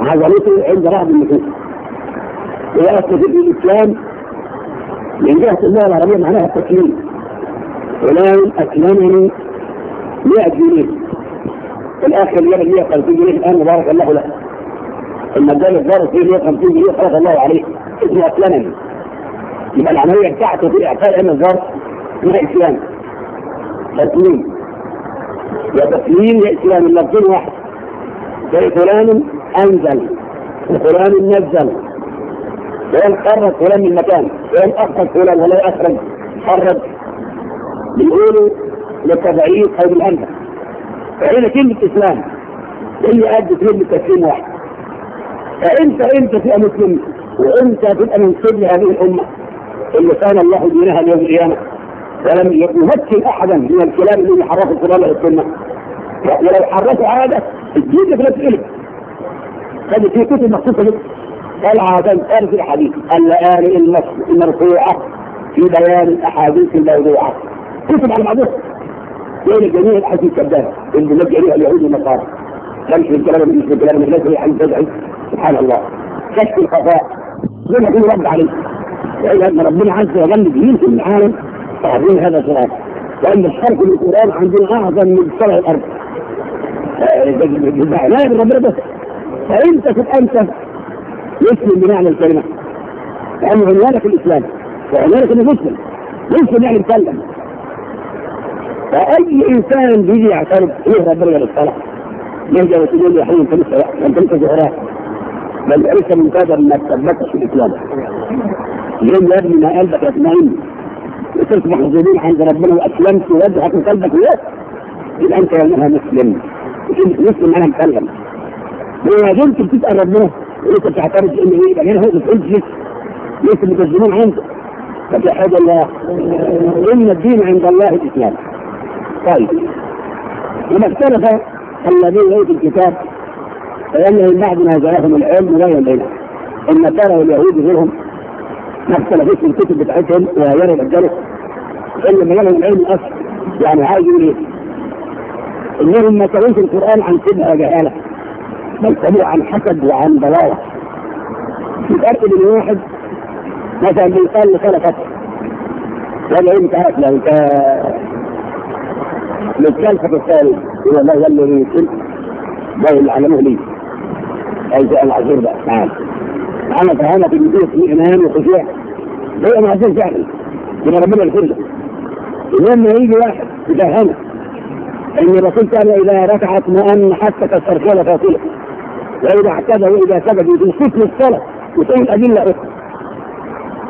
عضلته عند بعض النفوس ويأتي في الإسلام من جهة اللغة العربية معناها التكليم فلان أكلمني مئة جنيه. في الآخر جاب 150 جنيه الآن بارك الله له. المجال الدار الضرب فيه 150 جنيه صرف الله عليه. اسمه اسلام يبقى العملية بتاعته في إعطاء ام الضرب اسمها اسلام تسليم. يا تسليم يا إسلام اللفظين واحد. زي فلان أنزل وفلان نزل. فلان خرج فلان من مكان فلان اخرج فلان ولا اخرج خرج بيقولوا للتبعيد أو بالانزل فهنا كلمة إسلام اللي قد كلمة تسليم واحد. فإنت إنت تبقى مسلم وإنت تبقى منسوب هذه الأمة اللي كان الله دينها اليوم القيامة. ولم يمثل أحدا من الكلام اللي حرفه القرآن والسنة ولو حرفوا عادة الدين في نفس إلك هذه في كتب مخصوصة لك قال عادان قال في الحديث قال لآل المرفوعة في بيان الأحاديث الموضوعة. كتب على المعروف. بين جميع الحج الكذاب اللي لجأ اليها اليهود والنصارى كان في الكلام من في الكلام الذي عن بدعه سبحان الله. كشف الخفاء لما في رد عليه؟ أن ربنا عز وجل دين في العالم تعظيم هذا الصراط؟ وإن الشرق للقران عندنا اعظم من شرع الأرض. لا ربنا بس. فانت أنت مسلم بمعنى الكلمة. لأن عنوانك الإسلام. وعنوانك انك مسلم مسلم يعني مسلم فأي إنسان بيجي عشان يهدى الدرجة للصلاه يرجع وتقول يا حبيبي انت لسه انت لسه زهران بل انت قادر انك تثبتش في الإسلام. ليه يا ابني ما قلبك يطمئن. وصلت محظوظين عند ربنا وأسلمت ووجهك وقلبك وياك. يبقى أنت يا مسلم مسلم أنا مكلم. وما زلت بتسأل ربنا انت بتعترف ان إيه؟ يبقى هو بتقول لك لسه مجزمين عندك طب الله إن الدين عند الله الإسلام. طيب لما اختلف الذين اوتوا الكتاب فانهم بعد ما جاءهم العلم لا إن ترى واليهود غيرهم ما اختلفتش في الكتب بتاعتهم وغيرهم الدرس الا ما جالهم العلم أصلا. يعني عايز يقول إيه؟ إنهم ما سالوش القرآن عن كبر وجهاله بل سالوه عن حسد وعن ضلاله في فرق بين واحد مثلا بيصلي صلاه فتره ولا انت له للكلفة الثاني هو ما يلي لي السلك ده اللي علمه لي أي العصير ده نعم. أنا فهمت إن دي إنهام وخشوع. ده أنا عايزين جهل من ربنا الكل ده لما يجي واحد يفهمك ان الرسول قال اذا ركعت ما أن حتى كالسرسلة فاصلة وإذا اعتدى وإذا سجد يدوسوك للصلاة وتقول ادله أخرى.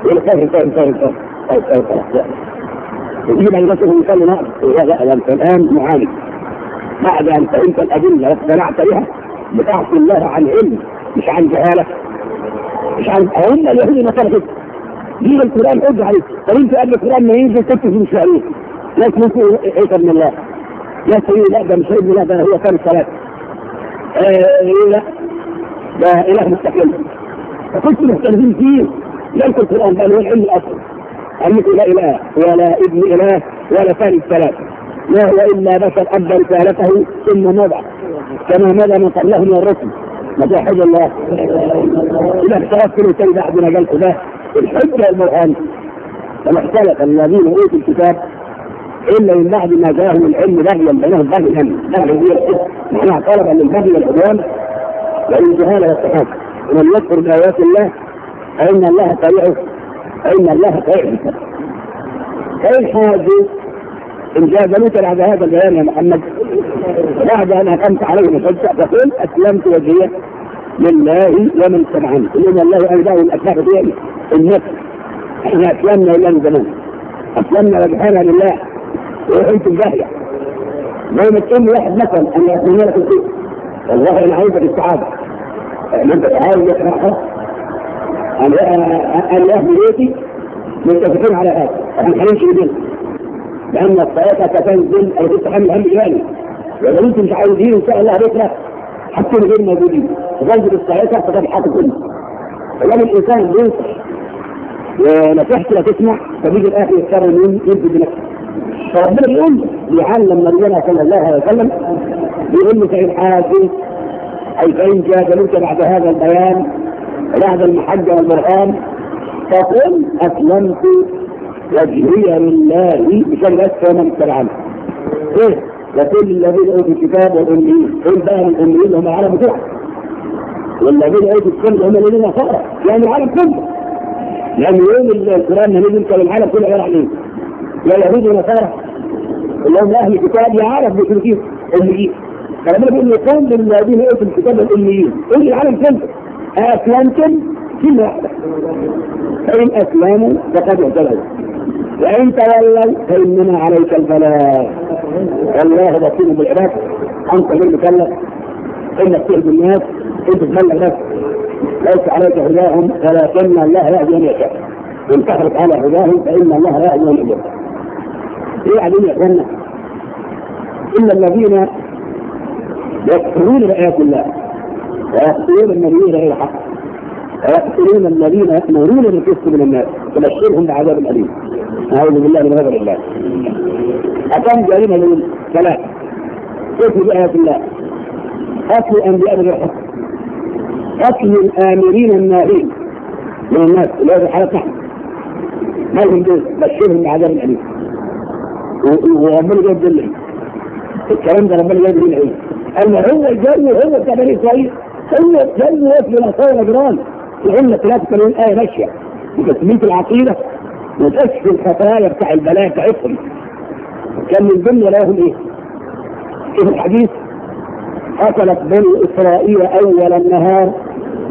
يقول لك فاهم فاهم فاهم فاهم فاهم فاهم فاهم يجب أن يصل الانسان لنار لا انت الآن معالج. بعد أن فهمت الأدلة واقتنعت بها بتعصي الله عن علم مش عن جهالة مش عن هم اليهود ما كده جيب القرآن قد عليك. طب أنت قبل القرآن ما ينزل تكتب مش عليك ناس ممكن إيه من الله. لا سيدي لا ده مش ابني لا ده هو كان صلاه إيه لا ده إله مستقل. فكنتوا مختلفين فيه. لا القرآن بقى هو العلم الاصلي أنه لا إله ولا ابن إله ولا ثالث ثلاثة ما هو إلا بشر أدى رسالته ثم مضى. كما مضى من قبله من الرسل. حج الله. إذا اختلفت كله بعد ما قال ده الحجة القرآن فما اختلف الذين أوتوا الكتاب إلا من بعد ما جاءهم العلم بغيا بينهم بغيا. بغيا هي معناها طلبا للبغي والعدوان. والجهالة يستحق. ومن يكفر بآيات الله فإن الله سريع فإن الله سيعجزك كيف حاجة إن جادلوك بعد هذا البيان يا محمد بعد أن أقمت عليه الحجة تقول أسلمت وجهي لله ومن تبعني إن الله أولى الأسباب بيده. النفس إحنا أسلمنا لله من زمان أسلمنا وجهانا لله. وأنت الجاهلة ما يمكن واحد مثلا أن يأتمنى لك الخير والله أنا عايزك السعادة. ما أنت عايز الأهل بيتي متفقين على هذا إحنا خلينا نشيل لأن الصلاة تنزل أو تستحمل هم إيماني ولو أنتم مش عاوزين إن شاء الله بكرة حتى غير موجودين غير الصلاة فقد حاطط كله فلما الإنسان ينصح ونصيحته لا تسمع فبيجي الآخر يتكرر من ينفذ بنفسه فربنا بيقول بيعلم نبينا صلى الله عليه وسلم بيقول له فإن حاجة أي فإن جادلوك بعد هذا البيان بعد المحج والبرهان فقل أسلمت وجهي لله بشكل أسفل من عنه إيه؟ لكل الذين أوتوا الكتاب والأميين قل بقى الأميين هم العالم كله. والذين أوتوا الكتاب هم لنا فقرة يعني العالم كله. لأن يوم القرآن نزل كان العالم كله غير عليه. لا يهود ولا اللي هم أهل الكتاب يعرف بشركين أميين فلما بيقول لقوم للذين أوتوا الكتاب الأميين قل العالم كله. أسلمتم؟ كل فإن أسلموا فقد اعتدوا. وإن تولوا فإننا عليك البلاء. والله بصير بالعباد. أنت غير مكلف إنك تهدي الناس أنت تبلغ نفسك. ليس عليك هداهم ولكن الله يهدي من يشاء. إن تحرص على هداهم فإن الله يهدي من يشاء. إيه علينا يا إخوانا إلا الذين يكفرون بآيات الله. ويقتلون النبيين غير حق ويقتلون الذين يأمرون بالقسط من الناس. تبشرهم بعذاب أليم. أعوذ بالله من هذا الله أقام جريمة للكلام كيف بآيات الله؟ قتل الأنبياء بغير حق قتل الآمرين الناهين من الناس. اللي هو بحالة ما لهم دول بشرهم بعذاب أليم. وربنا جاب الكلام ده ربنا جاب العيد قال هو الجاي هو بتاع بني اسرائيل هي ناس من العصايه الاجران في لك لا تكلم آية ماشية. بتسميه العقيدة؟ وتشفي الخطايا بتاع البلايا بتاعتهم. كان من ضمن لهم إيه؟ في الحديث. قتلت بني إسرائيل أول النهار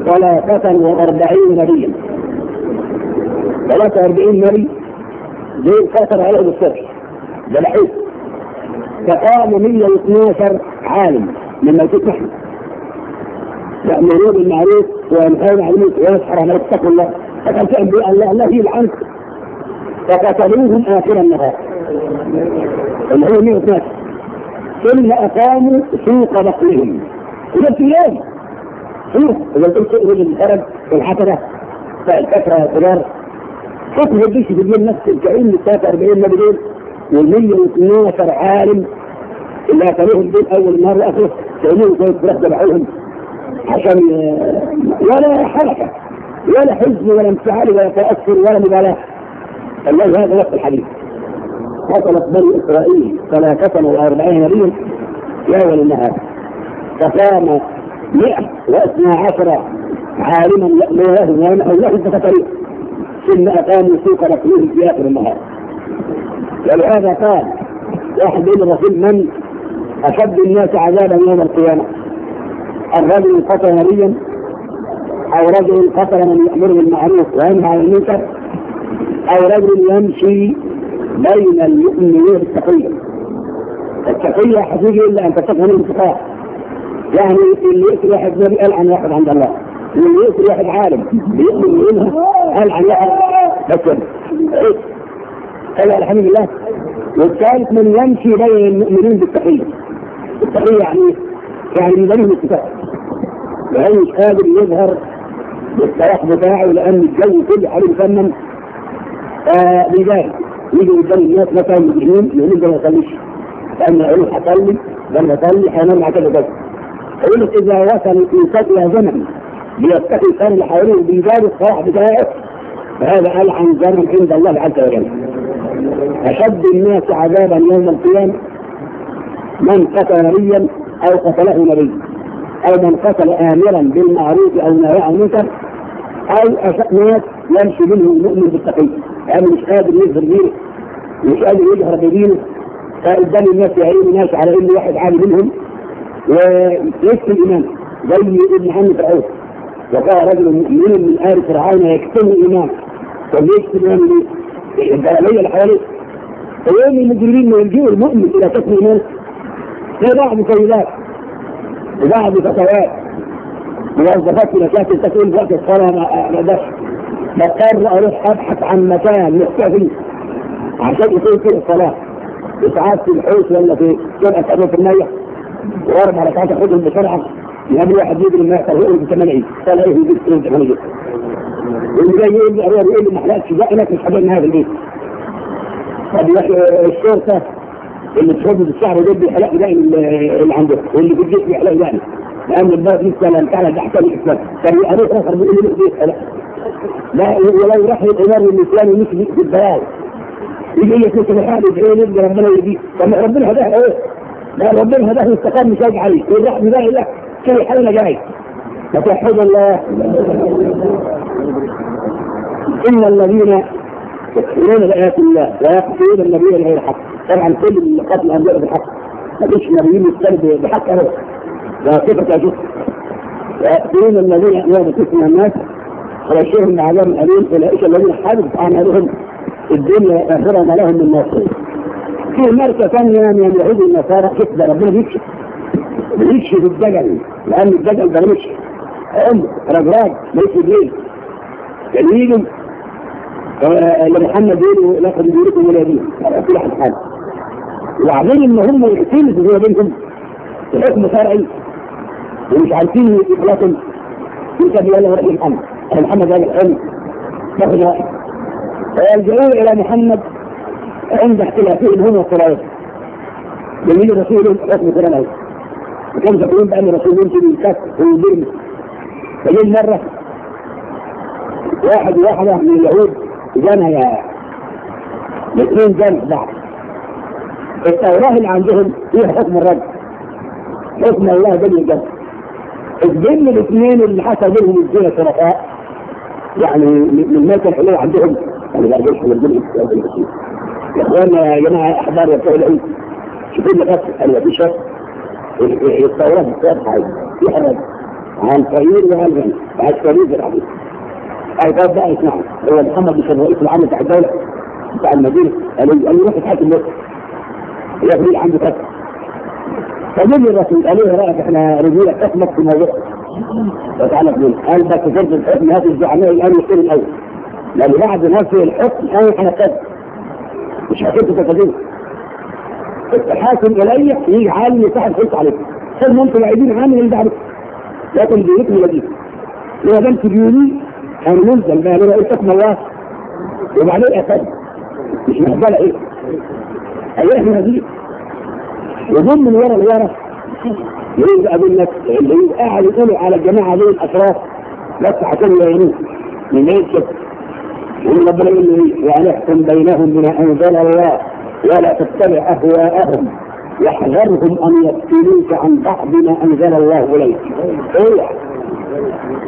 ولا قتلوا أربعين نبيا. ثلاثة وأربعين نبي. دي قتل عليهم الصبح ده الحوت فقاموا 112 عالم لما موجود إحنا يأمرون بالمعروف وينهون عن المنكر ويسحرون واتقوا الله. فقد كان الله نهي عنك. فقتلوهم آخر النهار. اللي هو 112 ثم أقاموا سوق بقرهم. ثلاث أيام شوف إذا قلت تؤمن بالحرج والحسرة فالكثرة والتجارة حكم الجيش بالليل نفس الكائن 43 مليون وال112 عالم اللي قتلوهم دول أول مرة أخر كأنهم كانوا ذبحوهم حكم آه، ولا حركة ولا حزن ولا انفعال ولا تأثر ولا مبالاة. الله هذا نفس الحديث. قتلت بني إسرائيل ثلاثة وأربعين نبيا يا النهار. فقام مئة واثنى عشر عالما يأمرهم الله لهم كفريق ثم أقاموا سوق رسوله في آخر النهار. ولهذا قال واحد من الرسول من أشد الناس عذابا يوم القيامة. الرجل قتل نبيا أو رجل قتل من يامر بالمعروف وينهى عن المنكر أو رجل يمشي بين المؤمنين والتقيه التقيه حقيقي إلا أن من الانتقاء يعني اللي يقتل واحد نبي قال عن واحد عند الله. اللي يقتل واحد عالم بيؤمن منها يلعن واحد. بس كده. الحمد لله. والثالث من يمشي بين المؤمنين بالتقيه التقيه يعني يعني لم الكتاب لأنه مش قادر يظهر بالصلاح بتاعه لأن الجو كله حواليه مسمم فبيضايق يجي قدام الناس مثلا مجرمين يقول ده ما يصليش. لأن يقول هصلي ده ما يصلي هينام على كده بس. يقول لك إذا وصل الإنسان إلى زمن بيتقي الإنسان اللي حواليه وبيزاد الصلاح بتاعه فهذا قال عن زمن عند الله عز وجل. أشد الناس عذابا يوم القيامة. من قتل نبيا أو قتله نبي أو من قتل آمرا بالمعروف أو نهى عن المنكر. أو ناس يمشي منهم المؤمن بالتقي. يعني مش قادر يظهر دينه. مش قادر يظهر بدينه فقدام الناس يعين الناس على إنه واحد عالي منهم. ويكتم الإيمان. زي ابن عم فرعون. وقال رجل مؤمن من آل فرعون يكتم الإيمان. طب يكتم الإيمان ليه؟ الجلالية اللي حواليه فيوم المجرمين ما يلجئوا المؤمن إلى كتم إيمانه في بعض سيدات في بعض فتوات موظفات مشاكل تقول وقت الصلاة ما أقدرش بضطر أروح أبحث عن مكان نحكي عشان يكون فيه الصلاه اسعاف في الحوش ولا في كان اسعاف في المية. واربع ركعات اخدهم بسرعة يقابل واحد يجري لما يحصل يقول ب 80 قال إيه يجيب 80 واللي جاي يقول لي يقول لي ما حلقتش ده مش حاضر معايا في البيت. طب يا الشرطة اللي تشوفه الشعر ده بيحلقوا دقن اللي آه، عندهم واللي في الجيش بيحرقوا دقن لأن البلد لسه لا انتهى تحت الإسلام. كان يقرا اخر بيقول لي بيحرق لا ولو راح للامام الاسلامي مش في البلاوي يجي لك انت بحال إيه نبدا ربنا يهديك طب ربنا هداه إيه؟ لا ربنا هداه واستقام مش هيجي عليك. والراح بقى لا كل حاجة جاي. فتوحد الله. إن الذين يكفرون بايات الله ويقتلون النبي بغير حق طبعا كل الملقات الانبياء بالحق ما فيش نبيين يستند بحق أبدا. ده كيف اجوز يأتون الذين يأمرون بكفر الناس ويشيرهم عذاب أليم أولئك الذين حبطت اعمالهم الدنيا والآخرة وما لهم من ناصرين في مركه ثانية من يعني اليهود والنصارى كتب ربنا يكشف بيكشف الدجل لأن الدجل ده مش ام رجراج ليس جيل كان آه، يجي لمحمد يقول لقد جئتكم إلى دين. كل حال. وعاملين ان هم يقتلوا الجزيره بينهم بحكم شرعي. ومش عارفين إيه يقتلوا في سبيل الله رأي محمد محمد قال الحلم تاخذ رأي. فيلجؤون إلى محمد عند اختلافهم هم والطلاب جميل رسول حكم شرعي وكان فاكرين بأن الرسول يمشي بالكف ويدير فجيل مرة واحد واحدة من اليهود جانا يا الاثنين جانا بعض التوراه اللي عندهم فيها حكم الرد. حكم الله بني الجنه الجن الاثنين اللي حصل بينهم الجنة شرفاء يعني من ملك الحلوة عندهم. يعني ما يرجعش من الجن يا اخوانا يا جماعة احبار يا بتوع العيد شوفوا اللي غسل أنا في شر التوراه بتاعت عايز في حرج عن صغير وعن غني عن صغير العبيد عايزات بقى يسمعوا هو محمد مش الرئيس العام بتاع الدولة بتاع المدينة. قال له يروح يتحاكم مصر يقول عنده فتح فقول الرسول قال له رايك إحنا رجولة احمد في موضوع. وتعالى تقول قال بس فرد الحكم هذه الزعماء الآن يصير الأول. لأن بعد نفي الحكم أنا هنقتل مش هتبقى تقديم. الحاكم إلي يجي عالي صاحب حكم عليك. خد ممكن العيدين عامل اللي بعدك لكن بيتم لذيذ لو ده انت بيقولي ننزل بقى أنا قلت الله وبعدين اخد مش محبله إيه؟ أيوه نجيب يضم من ورا لورا يريد أقول لك اللي قاعد يقولوا على الجماعة دول اشراف بس عشان يعينوه من إيه كده يقول ربنا يقول لي وان بينهم بما أنزل الله. ولا تتبع أهواءهم. واحذرهم أن يفتنوك عن بعض ما أنزل الله إليك. أوعى.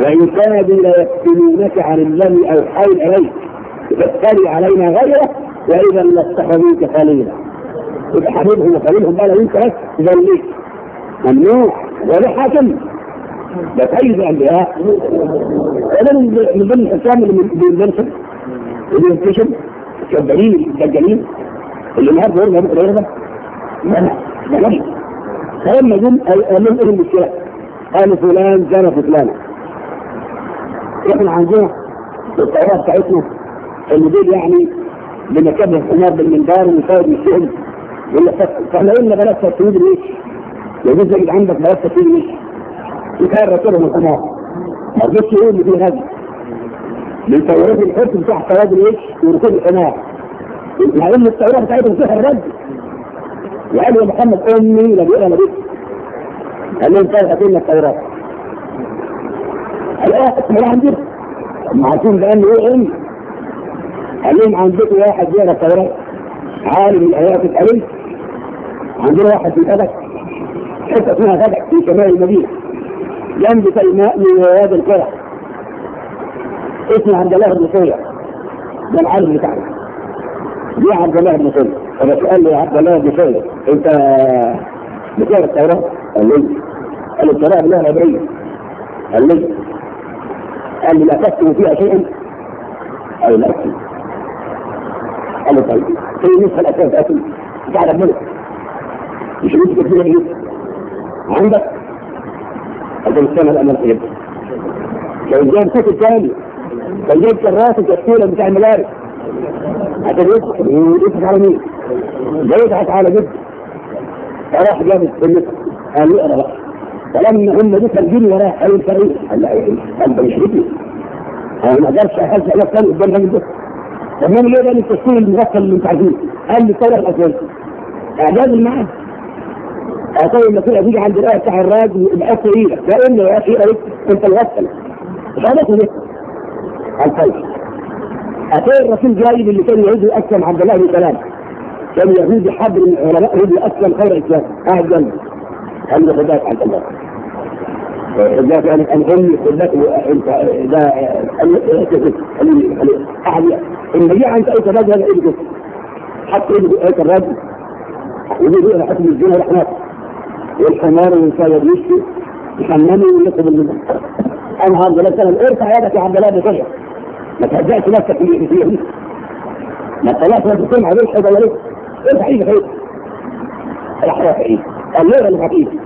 وإن كادوا ليفتنونك عن الذي اوحي إليك. فاتبع علينا غيره. وإذا نستحوذك تبقى حبيبهم وخليلهم بقى لو إنت بس تذليك ممنوع. ولا حاكم. ده اي الأنبياء. ولا من ضمن الحكام اللي بينبنشن اللي بينبنشن الدليل الدجالين اللي النهارده يرجع بكره يرجع منع منع فلما جم قالوا إيه لهم مشكله قالوا فلان زنى فلانه إحنا عندنا القراءه بتاعتنا. اللي دول يعني بمكان الحمار بالمنبار ومساعد الشغل ولا فاحنا قلنا بلاش تسويد مش يجوز يجد عندك بلاش تسويد مش يتقال من الحمار ما رضيتش يقول اللي هذا من توريد الحكم بتاع فواد الايش ورسول الحمار مع إن التوراه بتاعتهم فيها الرد وقال يا محمد أمي لا بيقولها لا بيقولها قال لهم طيب هاتوا لنا التوراة. الآية اسمها عندي معصوم لأنه إيه؟ أمي عليهم عندكم واحد زي الطيران. عالم الآيات الالم عندنا واحد في الادب حتة اسمها فتح في شمال المدينة. جنب سيناء من وادي القرى. اسمه عبد الله بن سوريا ده العالم بتاعنا ليه عبد الله بن سوريا؟ أنا سأل له يا عبد الله بن سوريا أنت بتقرا التوراه؟ قال لي. قال لي التوراه باللغة العبريه قال لي. قال لي لا تكتب فيها شيئا. قال لي لا أكتب. على طيب. طيب، في نصف الأساس أكل. تعرف منه مش نسبة من إيه عندك؟ أجل السنة الأمر قيب لو جاب كتب تاني كان جاب كراسة كتيرة بتاع المدارس عشان يضحك يضحك على مين؟ ده يضحك على جد فراح جاب السنة. قال له اقرا بقى. فلما هم دي خارجين وراه قالوا الفريق. قال لا قلبه إيه. يشركني أنا ما أقدرش أحس أنا قدام الراجل ده لما ليه بقى التصوير اللي وصل اللي انت قال لي طلع الاساسي المعاد. معاه اعطيه المسؤول هتيجي عند الايه بتاع الراجل الايه طويله ده إيه, إيه؟ اللي يا أخي قالت أنت الغسل مش عارف ليه قال طيب اعطيه الرسول جاي اللي كان يعيد يأسلم عبد الله بن سلام. كان يعيد حد من العلماء يهودي اسلم خير الإسلام. قاعد جنبه. قال له خد بالك عبد الله. جاء العلم يقول لك انت اذا أهل النبي عن تأتي الرجل هذا ابنه حتى ابنه الرجل لي له حكم الزنا والاحناف والحمار والانسان يمشي يحممه ويكتب المنزل أنا عبد الله سلام ارفع يدك يا عبد الله بشجع ما تهزعش نفسك في فيها دي ما تطلعش نفسك تسمع ريح ولا ريح ارفع إيدك إيدك الاحراف إيه إيدك النور اللي في إيدك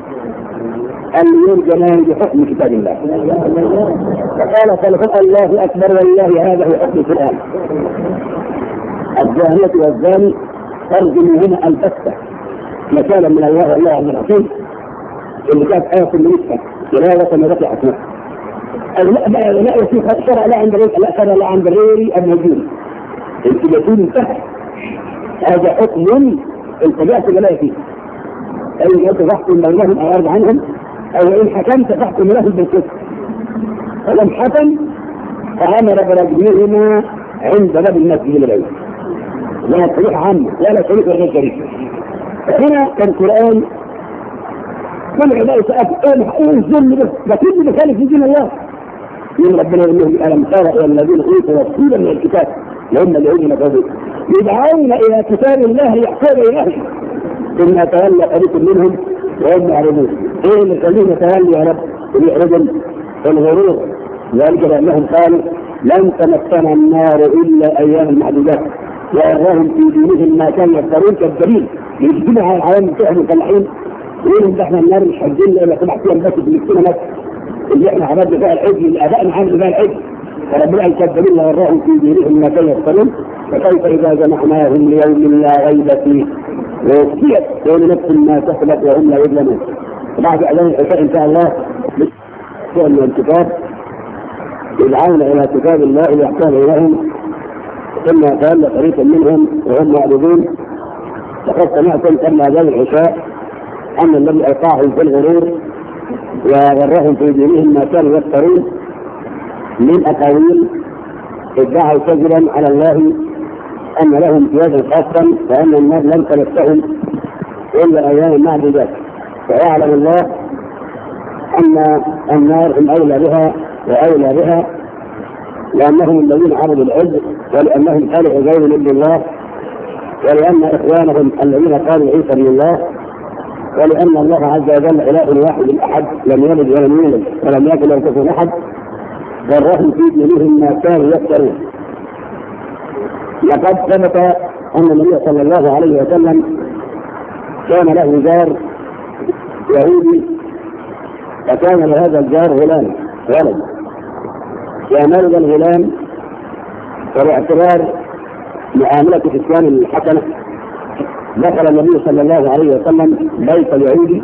أن يرجم بحكم كتاب الله. فقال فالحق الله أكبر والله هذا هو حكم فلان الزانية والزاني ترجم هنا تفتح مكانا من الله الله عز وجل اللي كانت آية من ولا من رفع أسماء. لا لا يصير شرع لا عند غيري لا شرع لا عند غير إنت اليتيم انتهى هذا حكم التجأت إليه فيه. أي أيوة يتبحث من بينهم أو أرض عنهم؟ أو إن حكمت فاحكم له بالقسط. فلم حكم فامر برجلهما عند باب المسجد البعيد لا صريح عامه ولا صريح غير شريك. هنا كان القرآن سمع بقى يسأل إيه الظلم بس ده كله بخالف دين الله. يقول ربنا يقول ألم ترى إلى الذين أوتوا نصيبا من الكتاب لهم الذين كفروا يدعون إلى كتاب الله يحتاج إليه. ثم يتولى فريق منهم وهم يعرضون إيه اللي يخليهم يتولوا يا رب ويعرضوا الغرور ذلك لأنهم قالوا لن تمسنا النار إلا أيام معدودات. وأراهم في دينهم ما كان يفترون كالدليل. يجبنها العالم فعلا فلاحين يقول لهم إحنا النار مش حاجين لو سمحت لهم بس بنفسنا بس اللي إحنا عملنا بقى العجل اللي أبائنا عملوا بقى العجل. فلم يكذبن الرعب في دينهم ما كان يفترون فكيف إذا جمعناهم ليوم لا غيب فيه؟ ويسكيت كل نفس ما كسبت وهم لا يظلمون؟ بعد أذان العشاء إن شاء الله من الكتاب يدعون إلى كتاب الله ويحتاج إليهم ثم يتولى فريقا منهم وهم معرضون. لقد سمعتم أن أذان العشاء أن الذي ايقاعهم في الغرور وغرهم في دينهم ما كانوا يفترون. من أقاويل ادعوا كذبا على الله أن لهم امتيازا خاصا وأن النار لم تمسهم إلا أيام معدودات ويعلم الله أن النار هم أولى بها وأولى بها لأنهم الذين عرضوا العز ولأنهم قالوا عزيز ابن الله ولأن إخوانهم الذين قالوا عيسى ابن الله ولأن الله عز وجل إله واحد أحد لم يلد ولم يولد ولم يكن له كفوا أحد والرهن في دينهم ما كانوا يفترون لقد ثبت أن النبي صلى الله عليه وسلم كان له جار يهودي وكان لهذا الجار غلام ولد ومرض الغلام وباعتبار معاملة في الإسلام الحسنة. دخل النبي صلى الله عليه وسلم بيت اليهودي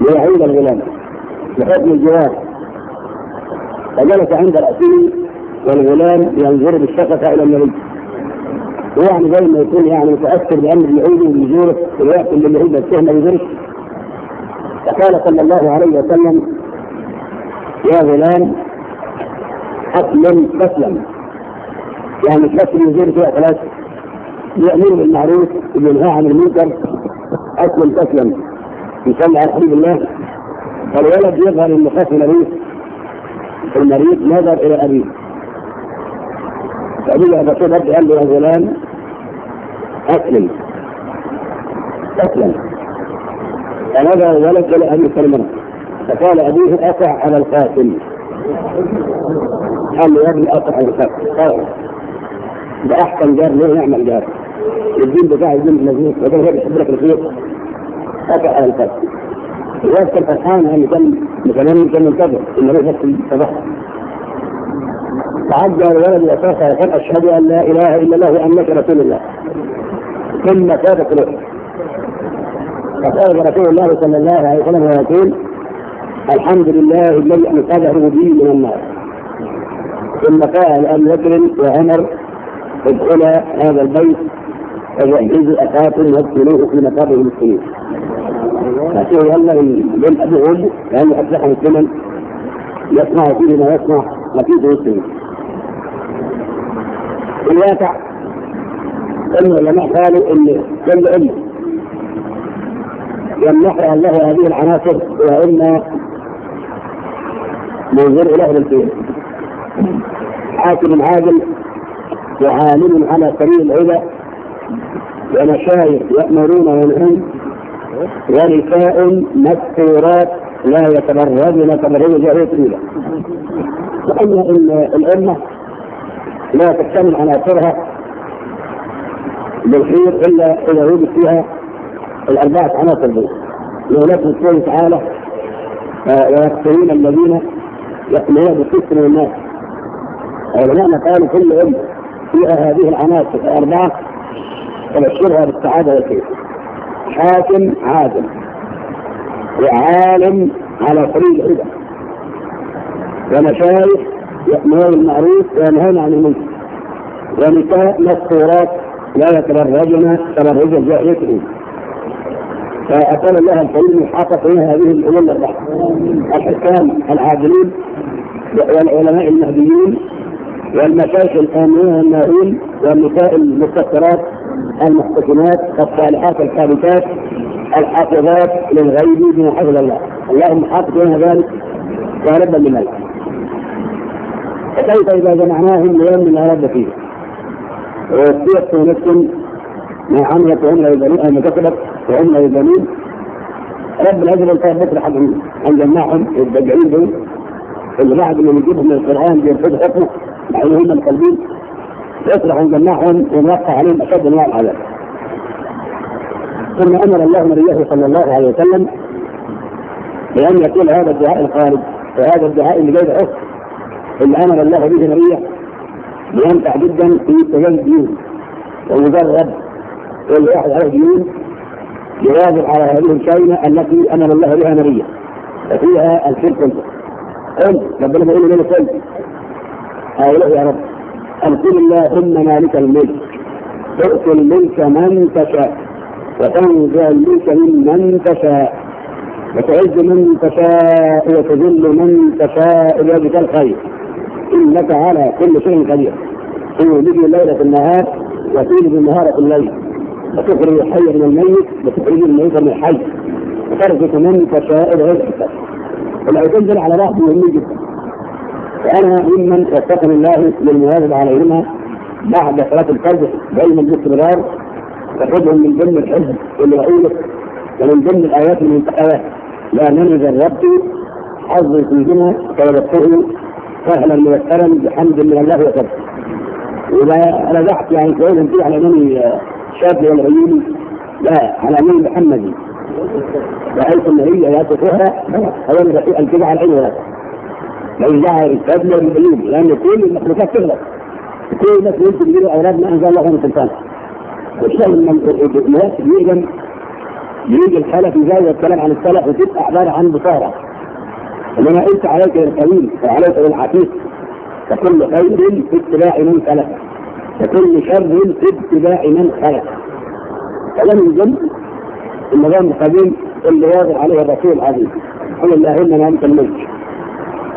ليعود الغلام بحكم الجوار. فجلس عند رأسه والغلام ينظر بالشفقة إلى النبي. ويعني زي ما يكون يعني متأثر بأمر اليهود الوقت اللي لليهود نفسه ما يزورش فقال صلى الله عليه وسلم يا غلام أسلم تسلم. يعني بس يزور فيها ثلاث يأمر بالمعروف وينهى عن المنكر أسلم تسلم. يصلي على حبيب الله فالولد يظهر انه خاف من المريض نظر إلى أبيه. فأبيه الرسول قال له يا غلام أسلم. أسلم. فنظر الولد إلى أبيه سلمنا فقال أبيه أقع على القاتل. قال له يا ابني أقع على القاتل. ده أحسن جار له يعمل جار. الدين بتاع الدين الذي يقدر يحب لك الخير. أقع على القاتل. واذكر الحسان يعني كان مثلا كان منتظر ان ليس في الصباح. تعدى الولد وصاح فقال أشهد أن لا إله إلا الله وأنك رسول الله. ثم فاتت له فقال رسول الله صلى الله عليه وسلم ويقول الحمد لله الذي أنقذه بي من النار. ثم قال ان بكر وعمر ادخلا هذا البيت فجهزوا أخاكم وادخلوه في مقابر المسلمين. فأتيه يهلا من أبي عود لأنه قد لحم الزمن يسمع فيه ما يسمع وفي دروسه الواقع أن العلماء قالوا أن كل أم يمنحها الله هذه العناصر وإما منظر اله بالفعل حاكم عادل وعالم على سبيل العلا ومشايخ يأمرون وينهون. ونساء مستورات لا يتبرجن تبرج جاهلية لأن الأمة لا تكتمل عناصرها بالخير إلا إذا وجد فيها الأربعة عناصر دول لولاة قوله تعالى آه، ويقتلون الذين يقتلون بكفر الناس. علماءنا قالوا كل أمة فيها هذه العناصر الأربعة تبشرها بالسعادة والخير حاكم عادل وعالم على طريق الهدى. ومشايخ يأمرون المعروف وينهون عن المنكر. ونساء مستورات لا يتبرجن تبرج الجاهلية. الأولى فأسأل الله الكريم يحقق فيها هذه الأمم الرحمة الحكام العادلين والعلماء المهديين والمشايخ الآمنين النائين والنساء المستكثرات المحتكمات الصالحات الثابتات الحافظات للغيب من حفظ الله. اللهم حافظ لنا ذلك وربا لملك فكيف إذا جمعناهم ليوم لا رب فيه؟ ووفيت نفس ما عملت وهم لا يزالون ما كسبت وهم لا يزالون. رب العزة والقهر بكره حقهم ان جمعهم الدجالين دول اللي بعد ما نجيبهم من القرآن بينفذ حكمه مع إنهم القلبين. يطرح ويجمعهم ويوقع عليهم أشد أنواع العذاب. ثم أمر الله نبيه صلى الله عليه وسلم بأن يكون هذا الدعاء الخارج وهذا الدعاء اللي جاي عسر اللي أمر الله به نبيه بينفع جدا في تجلي الديون ومجرد واللي واحد عليه ديون يواظب على هذه الكلمة التي أمر الله بها نبيه. وفيها الشرك قلت ربنا بيقول لنا قلت هؤلاء آه، يا رب. القل اللهم مالك الملك تؤتي الملك من تشاء وتنزع الملك ممن تشاء وتعز من تشاء وتذل من تشاء بيدك الخير. إنك على كل شيء قدير. تولد الليل في النهار وتولد النهار في الليل. وتخرج الحي من الميت وتخرج الميت من الحي. وترزق من تشاء بغير حساب دول على بعض مهم جدا فانا ممن وفقني الله للمواظبه على بعد صلاة الفجر دائما باستمرار وحبهم من ضمن الحزب اللي بقوله ومن ضمن الآيات المنتقاه لانني جربت حظي فيهما فوجدته سهلا ميسرا بحمد من الله وكفى أنا رجعت يعني كويس فيه على انني شاب ولا لا على انني محمدي رأيت هي لا تفوها هو اللي الكذب على تجعل ولا لو ظهر الفضل والعلوم لأن كل المخلوقات تغلط كل الناس يمكن يجيبوا أولاد ما أنزل الله غير سلطان. والشغل الناس يقدم يجي الحالة في زاوية عن السلف وتبقى عبارة عن بصارة إنما قلت عليك القليل وعليك العتيق فكل خير في اتباع من سلف فكل شر في اتباع من خلف كلام الجن النظام القديم اللي واضح عليه الرسول العظيم. قل اللهم أنت الملك.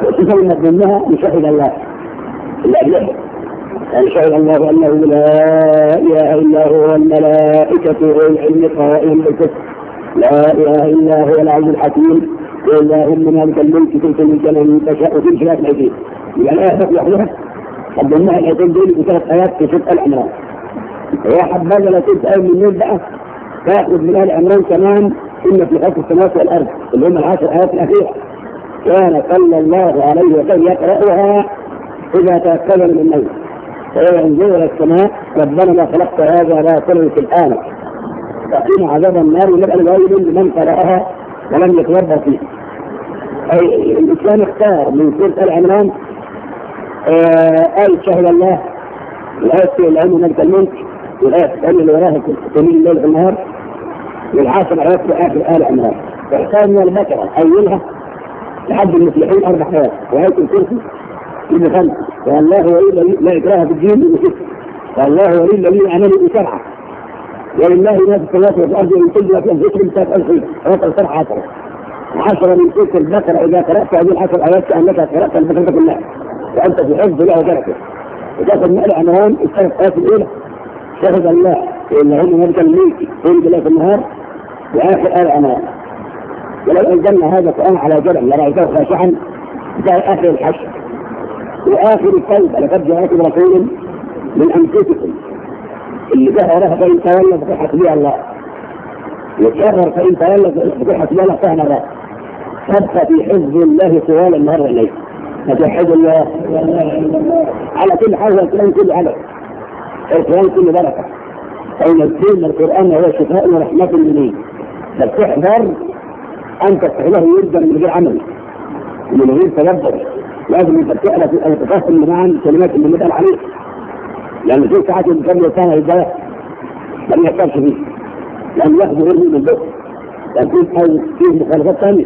وصفة من ضمنها يشهد الله. الله الأجنبي أن شهد الله أنه لا إله إلا هو الملائكة والعلم قائم بالقسط. لا إله إلا هو العز الحكيم. قل اللهم مالك الملك تؤتي الملك من تشاء وتمشي لا تحكي يبقى الآية لوحدها قدمناها الآيتين دول بثلاث آيات في سورة العمران هي حبذا لا تنسى من النور بقى. تاخذ من آل عمران كمان. إن في خلق السماوات والأرض. اللي هم العشر آيات الأخيرة. كان صلى الله عليه وسلم يقرأها إذا تأكل من الليل فإذا انزل السماء ربنا ما خلقت هذا باطلا في الآن. فقنا عذاب النار يبقى الويل لمن قرأها ولم يتوضأ فيه. أي الإنسان اختار من سورة آل عمران آية شهد الله الآية في العلم ملك الملك والآية في اللي وراها تميل الليل والنهار والعاصم على آخر آل عمران. فاختار من البكرة أيلها لحد المفلحين أربع ايات وآية الكرسي في خمسة والله ولي الذي لا إكراه في الدين بستة والله ولي الذين آمنوا بسبعة ولله ما في السماوات والأرض من كل في الذكر من ثلاث ألف رقم سبعة عشرة. عشرة من تلك البقرة. إذا قرأت هذه العشر آيات كأنك قرأت البقرة كلها وأنت في حفظ الله درجة وتأخذ نقل عنوان هون الثلاث آيات الأولى. شهد الله إن هم ملكا ليك قل بالله في النهار. وآخر آية قال عنوان ولو انزلنا هذا القرآن على جبل لرايته خاشعا ده آخر الحشر. وآخر التوبه لقد جاءكم رسول من أنفسكم. اللي ظهرها فإن تولى فتحت بها الله. وشرر فإن تولى فتحت بها الله سهل الراس تبقى في حزب الله طوال النهار والليل فتوحد الله. على كل حاجة القرآن كله على القرآن كله بركة. فينزلنا القرآن هو شفاء ورحمة للمؤمنين. بل تحذر ان تفعله يرجى من غير عمل. من غير تدبر لازم أنت تعرف أن تفهم من عن كلمات اللي بنتقال عليه لأن في ساعات الإنسان يسهل ده ما يحتاجش فيه. لأن يأخذ غير مؤمن لأن في حاجة فيه مخالفات ثانية.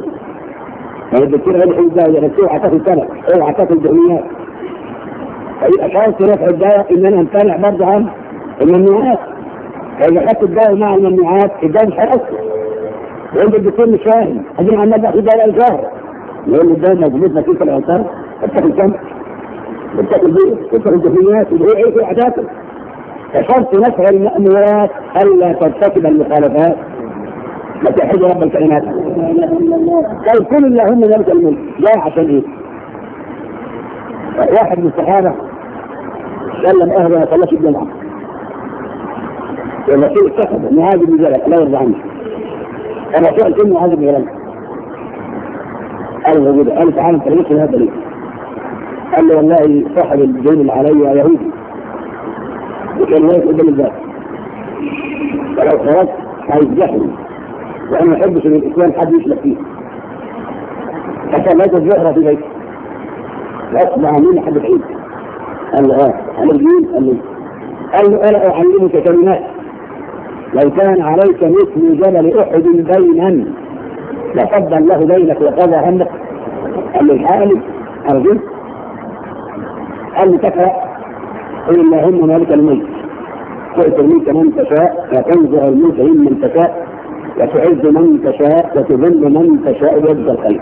الدكتور قال إيه ده يا دكتور اعطاك السنة أو اعطاك الدهنيات فيبقى شرط رفع الدواء إن أنا امتنع برضه عن الممنوعات. فإذا خدت الدواء مع الممنوعات الدواء مش هيأثر. يوجد يكون مش فاهم أجل عن نبع حجارة الجهر. لأن ده موجود لكن في العصر افتح الجنب افتح البيت افتح الجهنيات اللي هي إيه في اعدادك كشرط نشر المأمورات ألا ترتكب المخالفات. ما تحج رب الكائنات قال كل اللهم ملك الملك جاء عشان إيه؟ واحد من الصحابة سلم أهله ما صلاش الجمعة. والرسول اتخذ. ان هذا المجالة لا يرضى عنه. أنا فعل إنه هذا بغلام أنا موجود تعالى عام تاريخ هذا دليل قال له والله صاحب الدين اللي عليا يهودي وكان واقف قدام الباب. فلو خرجت هيذبحني وأنا ما أحبش إن الإسلام حد يشلك فيه. حتى لازم تذبحها في بيتي وأطلع مني حد بعيد قال له آه قال له قال له قال له أنا أعلمك كلمات. لو كان عليك مثل جبل أحد بينا لفضل له بينك وقضى عنك قال له الحالي أرجوك. قال له تقرا قل اللهم مالك الملك. تؤتي الملك من تشاء وتنزع الملك ممن تشاء وتعز من تشاء وتذل من تشاء بيد الخير.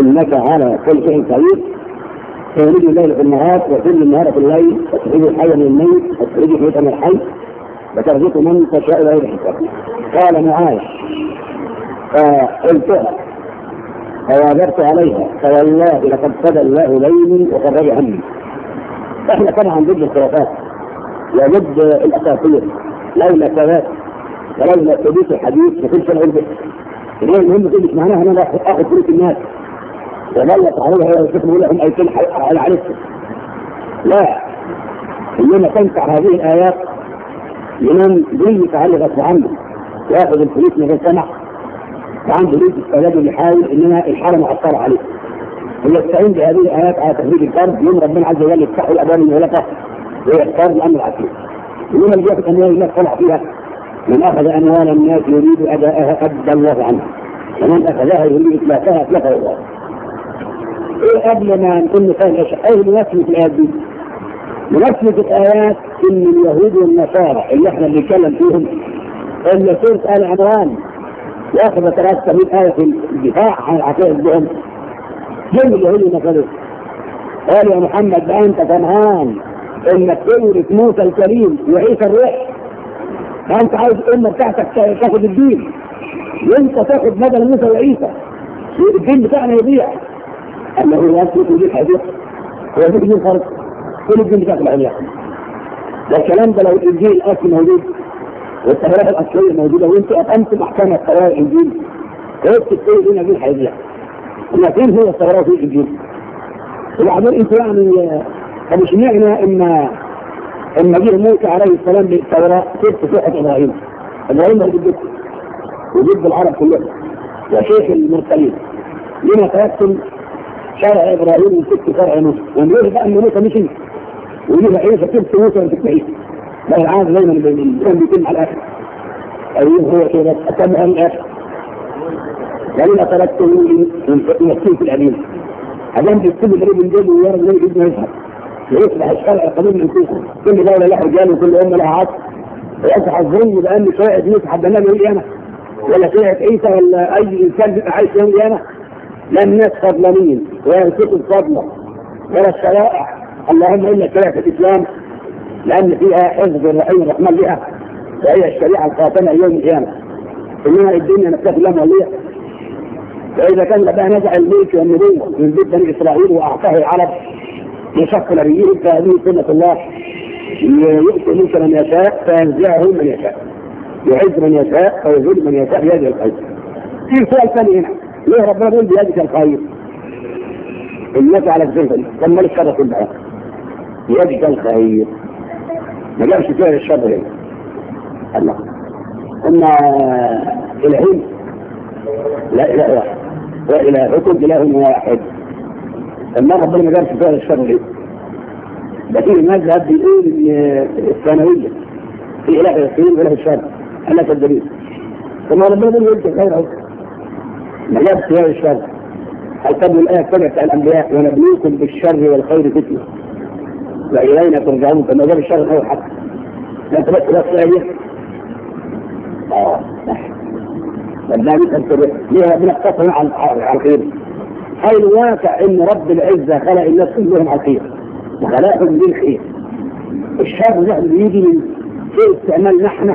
إنك على كل شيء قدير. تولد الليل في النهار وتولد النهار في الليل وتخرج الحي من الميت وتخرج الميت من الحي. لترجوك من تشاء إلى الحساب قال معاذ آه، فقلت فوابرت عليها فوالله لقد فدى الله ليلي وخرج عني إحنا طبعا ضد الخرافات وضد الأساطير لولا ثبات ولولا ثبوت الحديث ما كنتش العلم أقول اللي المهم تقول مش معناها أنا أخذ فلوس الناس؟ وبلغ عليها يا شيخ بيقول لهم ايتين على عرفتك لا إنما تنفع هذه الآيات ينام جاي يتعلق عنه يأخذ الفلوس من غير سمع وعن بلوك الرجل يحاول إنما الحاله مؤثره عليه. ويستعين بهذه الآيات على تهديد الكرب يوم ربنا عز وجل يفتح الأبواب المغلقه ويختار الأمر العسير ومن اللي ياخذ اللي الناس طلع فيها من أخذ أموال الناس يريد أداءها قد الله عنه. ومن أخذها يريد اتلافها اتلفه الله. إيه قبل ما نكون فاهم إيش اي الناس في الآيات دي؟ ونفذت الآيات إن اليهود والنصارى اللي إحنا بنتكلم فيهم إن سورة آل عمران وأخذت رأس من آية الدفاع عن العقائد بهم هم اليهود والنصارى قال يا محمد أنت تنهان إنك تورث موسى الكريم وعيسى الروح. فأنت عايز الأمة بتاعتك تاخد الدين. وأنت تاخد بدل موسى وعيسى. الدين بتاعنا يضيع. قال له لا تشوفوا دي حديث هو دي الفرق كل الجن داخل عليها والكلام ده لو الإنجيل الاصلي موجود والتوراة الأصلية موجودة وانت اقمتم احكام التوراة والانجيل وقت كل دين ابي ان لكن هو التوراة في الإنجيل؟ وبعدين انت يعني طب مش ان إن جه موسى عليه السلام بالتوراة كيف صحة إبراهيم؟ إبراهيم هو جدته وجد العرب كلهم. شيخ المرسلين. لما تيسم شارع إبراهيم وست فرع موسى ونقول بقى إن موسى مشي؟ ويجيب إيه فكيف تموت وأنت بعيد. ده العاده دايما الانسان بيتم على الآخر. أيوه هو كده. اتبع الآخر. يعني لما من يكفيه في الامين عشان بيكتب العيد من جيبه ويرى الليل باذنه يذهب ويصبح الشارع القديم منكوسا كل دولة لها رجال وكل أمة لها عصر ويصبح الظن بان شوية يوسف حد النبي يقول أنا ولا شيعه عيسى ولا أي إنسان بيبقى عايش يوم أنا لا الناس فضلانين ولا الكتب فضله ولا الشرائع. اللهم الا الشريعه في الإسلام لأن فيها حفظ الرحيم الرحمن بها وهي الشريعة القاتمه يوم القيامة. انما الدنيا نفتح كلها موليه فإذا كان بقى نزع الملك والنبوة من بيت بني إسرائيل وأعطاه العرب لشق نبيهم فهذه سنة الله. يؤتي الملك من يشاء فينزعه من يشاء. يعز من يشاء ويذل من يشاء بيده الخير. في سؤال ثاني هنا. ليه ربنا بيقول بيدك الخير؟ إنك على الزهد والملك كذا كل حاجة يجي كان خير. ما جابش فعل الشر هي قال لا اما الهين لا إله واحد حكم إله واحد. أما ربنا ما جابش فعل الشر ليه ده الناس المذهب بيقول إن الثانوية في إله الخير واله الشر. أنا كالدليل ثم ربنا بيقول في الخير اهو ما جابش فعل الشر. القدر الآية الثانية بتاع الأنبياء ونبلوكم بالشر والخير فتنة. وإلينا ترجعون كما باب الشرق أو حق لا تبقى الثانية آه صح. لذلك أنت ليها بنقتصر على الخير؟ هاي الواقع أن رب العزة خلق الناس كلهم عقير الخير. وخلقهم للخير. الشر ده يجي من سوء استعمال نحن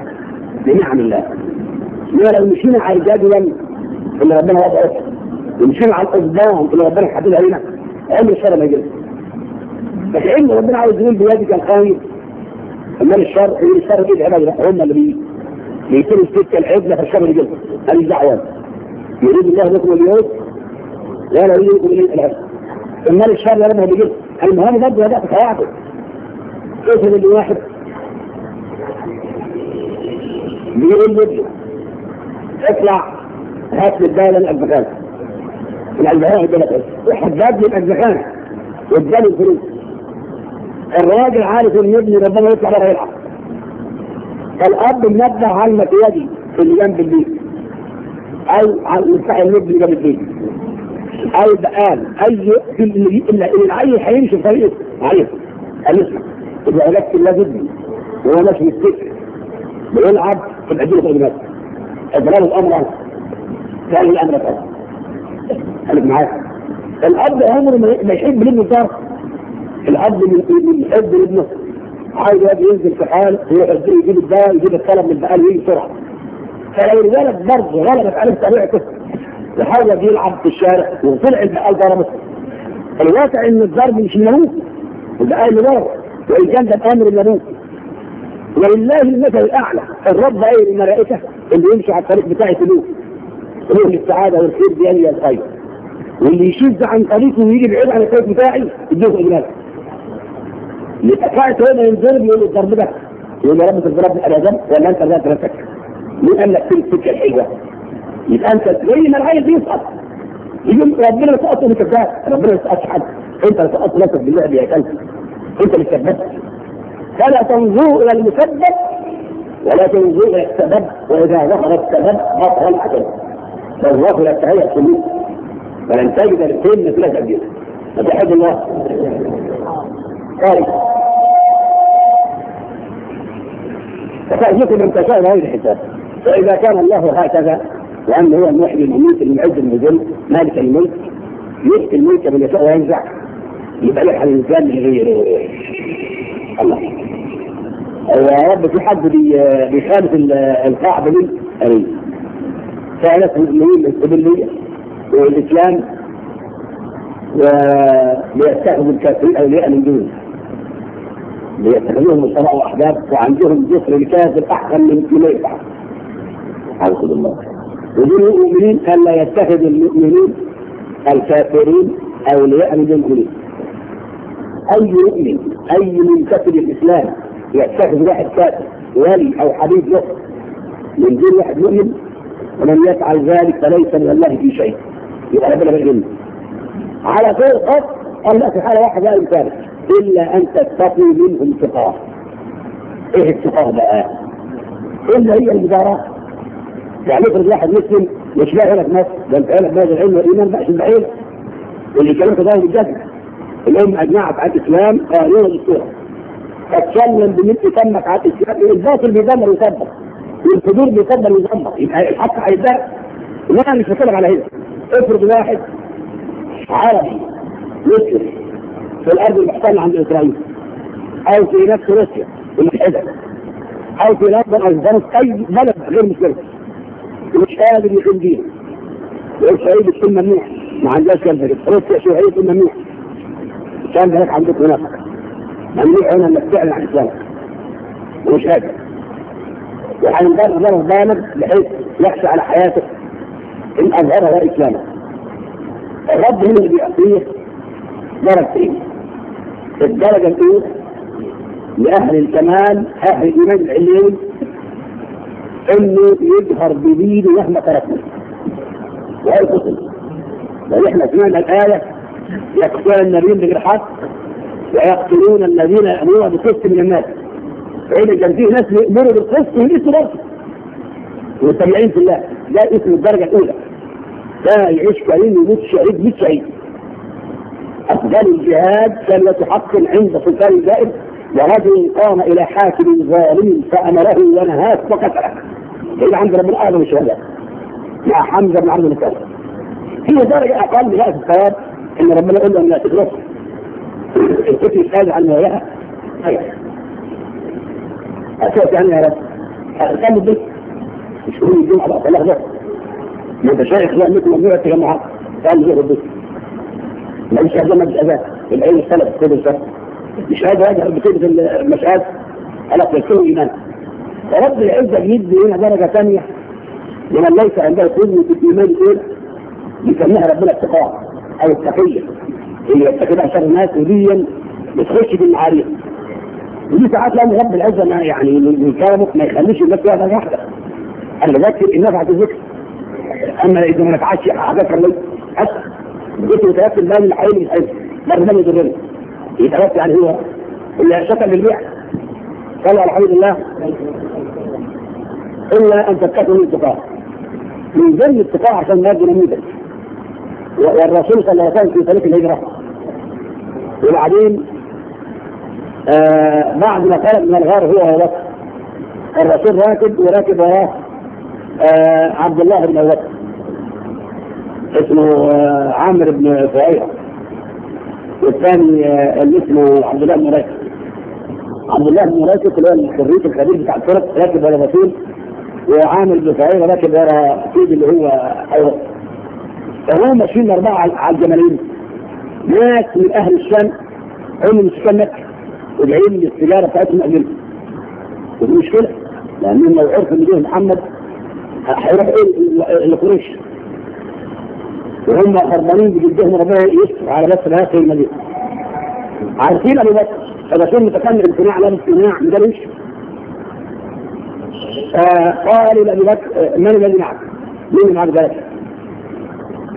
بنعم الله. إنما لو مشينا على جدلا اللي ربنا وضعه. ومشينا على القضبان اللي ربنا حدد علينا عمر الشر ما يجلس العلم ربنا عاوز يقول بيدك الخير انما الشر إيه الشر؟ إيه دي العباد هم اللي بيكونوا سكة الحزمه في الشر دي قال دعوه يريد الله لكم اليوم لا لا يريد بكم اليوم انما الشر لما بيجي المهم ده بيبقى في حياته كيف ان واحد؟ بيقول له اطلع هات لي الداله الازبخان الازبخان يديلك إيه؟ واحد باب لي الازبخان واداني الفلوس. الراجل عارف ان ابني ربنا يطلع بره يلعب فالاب منبه على المكياجي اللي جنب البيت أو على الانسان اللي ابني جنب البيت أو بقال أي اللي اللي هيمشي في طريقه عارف. قال اسمع. اللي علاج الله جدا وهو ماشي متكسر بيلعب في الادله تقديمات اضراب الأمر قال الامر قال معاك الأب عمره ما يحب لابنه الدار الاب من يحب ابنه. عايز ينزل في حال ويحب يجيب الدواء يجيب الطلب من البقال ويجي بسرعة. فلو الولد برضه غلبت عليه طبيعته وحاول يلعب في الشارع وطلع البقال ضربته الواقع إن الضرب مش ناموس البقال نار وان كان ده أمر ناموس ولله المثل الأعلى الرب قايل الملائكه اللي يمشي على الطريق بتاعي سلوك سلوك السعاده والخير بيني الخير. واللي يشد عن طريقه ويجي بعيد عن الطريق بتاعي يديه اجنبي يتقاعد هنا ينزل بيقول له الضرب ده. يقول له يا رب تضرب أنا ذنب ولا أنت ذنب نفسك؟ مين انك في السكة الحجه؟ يبقى أنت زي ما العيل بيسقط. يقول ربنا يسقط وانت ربنا ما يسقطش حد. أنت اللي سقطت نفسك بالله يا كلب أنت اللي سببت. فلا تنظروا إلى المسبب ولا تنظروا إلى السبب. وإذا ظهر السبب بطل الحكم بل ظهر التهيئ سلوك ولن تجد للسن فيها تبديل فتحب الله. ذلك فيكم أن تشاء غير حساب. فإذا كان الله هكذا لأنه هو المحيي المميت المعز المذل مالك الملك يؤتي الملك من يشاء وينزع. يبقى لك على الإنسان غير الله. يا رب في حد بيخالف القاعدة دي؟ قريب فعلت المؤمنين القبليه والإسلام ويتخذ الكافرين أولياء من دونه ليتخذوهم الشرع احباب وعندهم جسر الكافر أحسن من كليبه حفظ الله وجود المؤمنين الا يتخذ المؤمنين الكافرين أولياء من دون أي مؤمن أي منتقد الإسلام يتخذ واحد كافر ولي أو حبيب له. من دون واحد مؤمن ومن يفعل ذلك فليس من الله في شيء. يبقى ربنا بالجنه على على غير قصد في حاله واحد لا يكافر إلا أن تتقي منهم تقاه إيه التقاه بقى؟ إلا هي المدارة. يعني افرض واحد مسلم مش لاقي لك ناس ده أنت قالك ناس العلم والإيمان بقاش العيله واللي كلامك ده بجد الأم أجمعت على الإسلام قالوا الاسطوره اتكلم باللي تمك على الإسلام الباطل بيدمر ويصدق والحضور بيصدر ويدمر يبقى الحق هيتبقى وأنا مش هتكلم على هنا. افرض واحد عربي مسلم في الأرض المحتلة عند إسرائيل أو في نفس روسيا المتحدة أو في لندن أو في أي بلد غير مسلم مش قادر يقيم دين واسرائيل بتكون ممنوع ما عندهاش كلام هيك روسيا شيوعية تكون ممنوع. كان هيك عندكم هناك ممنوع هنا إنك تعلن عن اسلامك ومش قادر وهنبرر له بالغ بحيث يخشى على حياتك إن اظهرها غير إسلامه. الرد هنا اللي بيعطيه درجتين الدرجة الأولى لأهل الكمال أهل الإيمان العلمي إنه يجهر بدينه مهما تركنا. ويقتل لأن إحنا سمعنا الآية يقتلون النبيين بالحق ويقتلون الذين يأمرون بالقسط من الناس. فإن كان فيه ناس يأمروا بالقسط ويقتلوا برضه. والتابعين في الله. ده اسم الدرجة الأولى. ده يعيش كريم ويموت شهيد 100 شهيد. أفضل الجهاد كان حق عند سلطان الجائد ورجل قام إلى حاكم ظالم فأمره ونهاه وقتله. إلى عند ربنا اعظم الشهداء مع حمزة بن عبد المطلب. هي درجة أقل من هذا الثواب إن ربنا يقول أن لا تخلصوا الكتب الثالث عن مولاها أيوه طيب. اسوء يعني يا رب. اهتم بك مش كل الجمعه بقى لحظه ما انت شايف لا ممنوع التجمعات قال لي بك ماليش أذى مجد أذى العلم السلف كل الشر مش هذا هذا بكل المشاهد أنا قلتله إيمان. ورب العزة بيدي هنا درجة ثانية. لمن ليس عنده قوة الإيمان دول يسميها ربنا التقاء أو التقية اللي يتقي عشر الناس وديا بتخش في المعاريض ودي ساعات لأن رب العزة ما يعني من كلامك ما يخليش الناس واحدة واحدة أنا بذكر إن نفعت الذكر. أما إذا ما نفعتش حاجة كان أسر جيت متيقن ما من عين العلم لكن لم يضرني؟ يتوفى يعني هو اللي شتم البيع قال الحمد لله. إلا أن تتقوا من التقاء. من ذم التقاء عشان ما نموذج والرسول صلى الله عليه وسلم في طريق الهجرة. وبعدين آه بعد ما خرج من الغار هو وبكر الرسول راكب وراكب وراه آه عبد الله بن ابي اسمه آه، عامر بن فؤيرة والثاني آه، اللي اسمه عبد الله بن راكب عبد الله بن راكب اللي هو الخريج الخبير بتاع الفرق راكب ورا بسيط وعامر بن فؤيرة راكب ورا سيدي اللي هو أيوه. فهو ماشيين اربعه على الجمالين. ناس من أهل الشام هم مش مكة وجايين من السيجاره بتاعتهم أجلهم. مش مشكلة لانهم لو عرفوا إن محمد هيروح إيه لقريش؟ وهم خربانين بجدهم ربنا إيه على بس الآخر المدينة. عارفين ابو بكر فبكون متكلم امتناع لا امتناع ده ليش؟ آه، قالوا لأبي بكر آه، من الذي معك؟ مين معك ذلك؟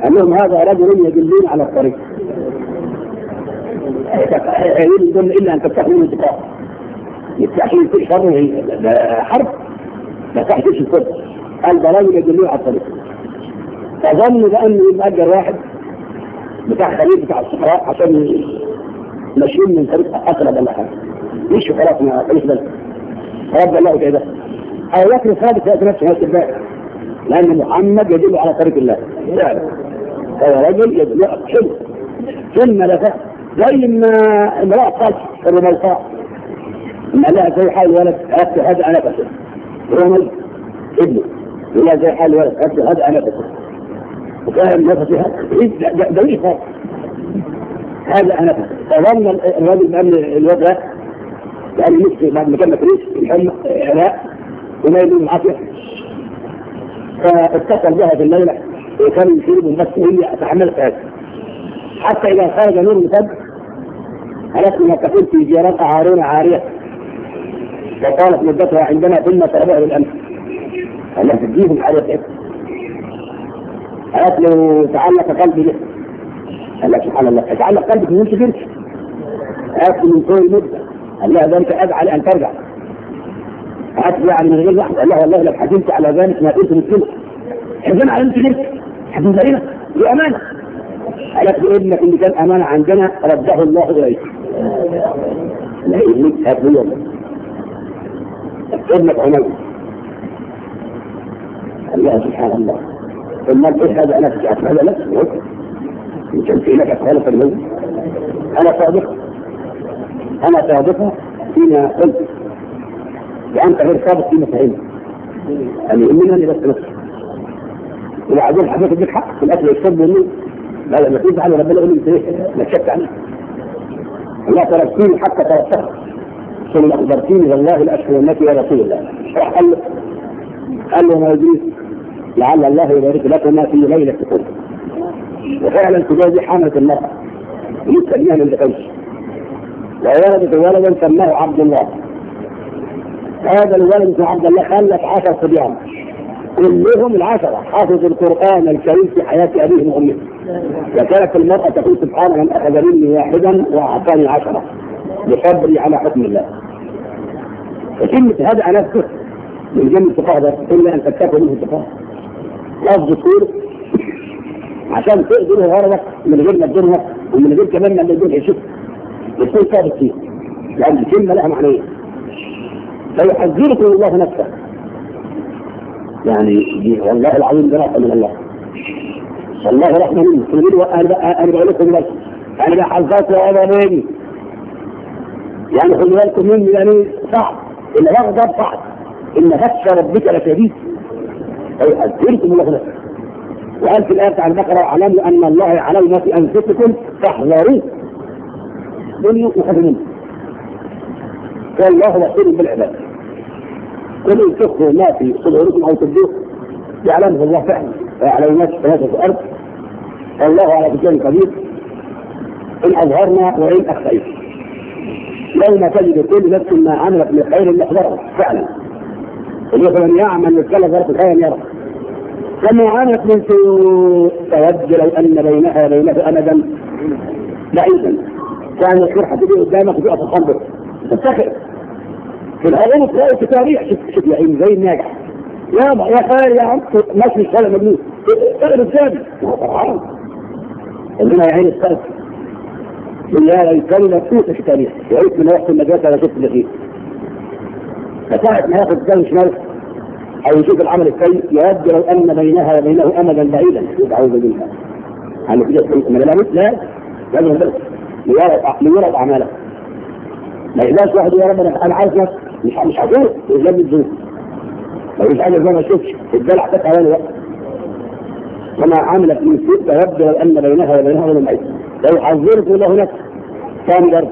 قال لهم هذا رجل يدلون على الطريق. يقول إلا أن تفتحوا من اتفاق. التحليل في شر حرب ما تحتش الكفر. قال ده رجل يدلون على الطريق. أظن بان انه واحد بتاع خليج بتاع الصحراء عشان ماشيين من طريق اقرب ولا حاجة مشوا خلاص ما خليش بالك رد الله كده. أو يكره ثابت ذات نفسه نفس الباقي. لأن محمد يدل على طريق الله. نعم. فعلا هو رجل يدل. حلو. ثم لفه زي ما امراه قالت الرملطاء ما لها زي حال ولد اكتب هذا أنا بس. رمل ابنه. ولا زي حال ولد اكتب هذا أنا بس. وكان نفسها جميل هذا. أنا فظن الراجل قال الوضع ده قال نفسي بعد ما كان مفريش الحمى إعلاء وما يدوم عافية فاتصل بها في الليلة وكان يشيل من نفسه هي تحملت هذا. حتى إذا خرج نور الفجر عرفت ما تقول في جيران أعارون عارية. وطالت مدتها عندنا ثم تابعه الامس الله تديهم على الحكم حياة من تعلق قلبي قال لك سبحان الله تعلق قلبك من كبير آكل من طول المدة قال لها ذلك أجعل أن ترجع. قالت يعني من غير لحظة قال لها والله لك حزنت على ذلك ما قلت من كل حزن على أنت ليه؟ حزن علينا دي أمانة قالت ابنك اللي كان أمانة عندنا رده الله إليك. لا يهلك هات لي ابنك عمر قال لها سبحان الله. قلنا إيه هذا أنا كشفت هذا نفسي يمكن في لك خالف الوزن أنا صادق. أنا صادقه فيما قلت. وانت غير صادق فيما فهمت. يعني منها اني بس نفسك وبعدين حضرتك ليك حق في الأكل والشرب مني. لا لا تزعل ربنا بلغ انت إيه ما تشك عنه. لا تركتيني حتى توسخت ثم أخبرتيني والله الأشهر التي يا رسول الله. راح قال له قال له ما يجوز. لعل الله يبارك لكما في ليلتكم. وفعلا تجازي حامة المرأة. لسه ليها من بقيش وولدت ولدا سماه عبد الله. هذا الولد اسمه عبد الله خلف عشر صبيان. كلهم العشرة. حفظوا القرآن الكريم في حياة أبيهم وأمهم وكانت المرأة تقول سبحان من أخذ مني واحدا وأعطاني عشرة. لصبري على حكم الله. وكلمة هذا نفسه من جنة ده إلا أن تتكلم منه الفقهاء لفظ طول عشان تقدر غرضك من غير ما تدورها ومن غير كمان ما تدير يشوف يكون ثابت فيه. لأن الكلمة لها معنيه فيحذركم الله نفسه. يعني دي والله العظيم ده رحمه من الله. والله رحمة منه تقول أنا أنا بقول لكم بس أنا بحذركم أنا مني يعني خلي يعني بالكم مني يعني صعب اللي بغضب صعب إن نفس ربك لشديد. شيئا جئتم الله وقال في الآية بتاع البقرة واعلموا أن الله يعلم في أنفسكم فاحذروا دنيا وخذ والله بصير بالعباد. كل تخفوا ما في صدوركم أو تبدوه يعلمه الله فعلا. ويعلم ما في الأرض. الله على كل شيء قدير. إن أظهرنا وإن أخفينا ما تجد كل نفس ما عملت من خير محضرا فعلا. اليخ من يعمل مثقال ذرة يرى. يره عانت من سوء تود لو أن بينها وبينه أمدا. بعيدا. كان يصير حبيبي قدامك في وتقف الخنبر تفتخر. في الأول تلاقي تصاريح شوف شوف يا عيني زي الناجح يا يا خالي يا عم ماشي مش ولا مجنون. اقرب الثاني ربنا يعين السقف يا ليتني لم اوتش تاريخ وعيت من وقت النجاه أنا شفت اللي فيه فصاحب ما ياخذ كان شمال. أو يشوف العمل السيء يود لو أن بينها وبينه امدا بعيدا. يدعوذ بيها هل كده تقول لا. لا لازم ليرى أعماله. ما يقدرش واحد يا رب أنا عارف لك مش مش هقول لازم بتزول لو مش عايز ما اشوفش الدلع ده كمان وقت وما عملت من سوء يبدو لو أن بينها وبينها ولا بعيد. لو حذرت الله هناك كان برضه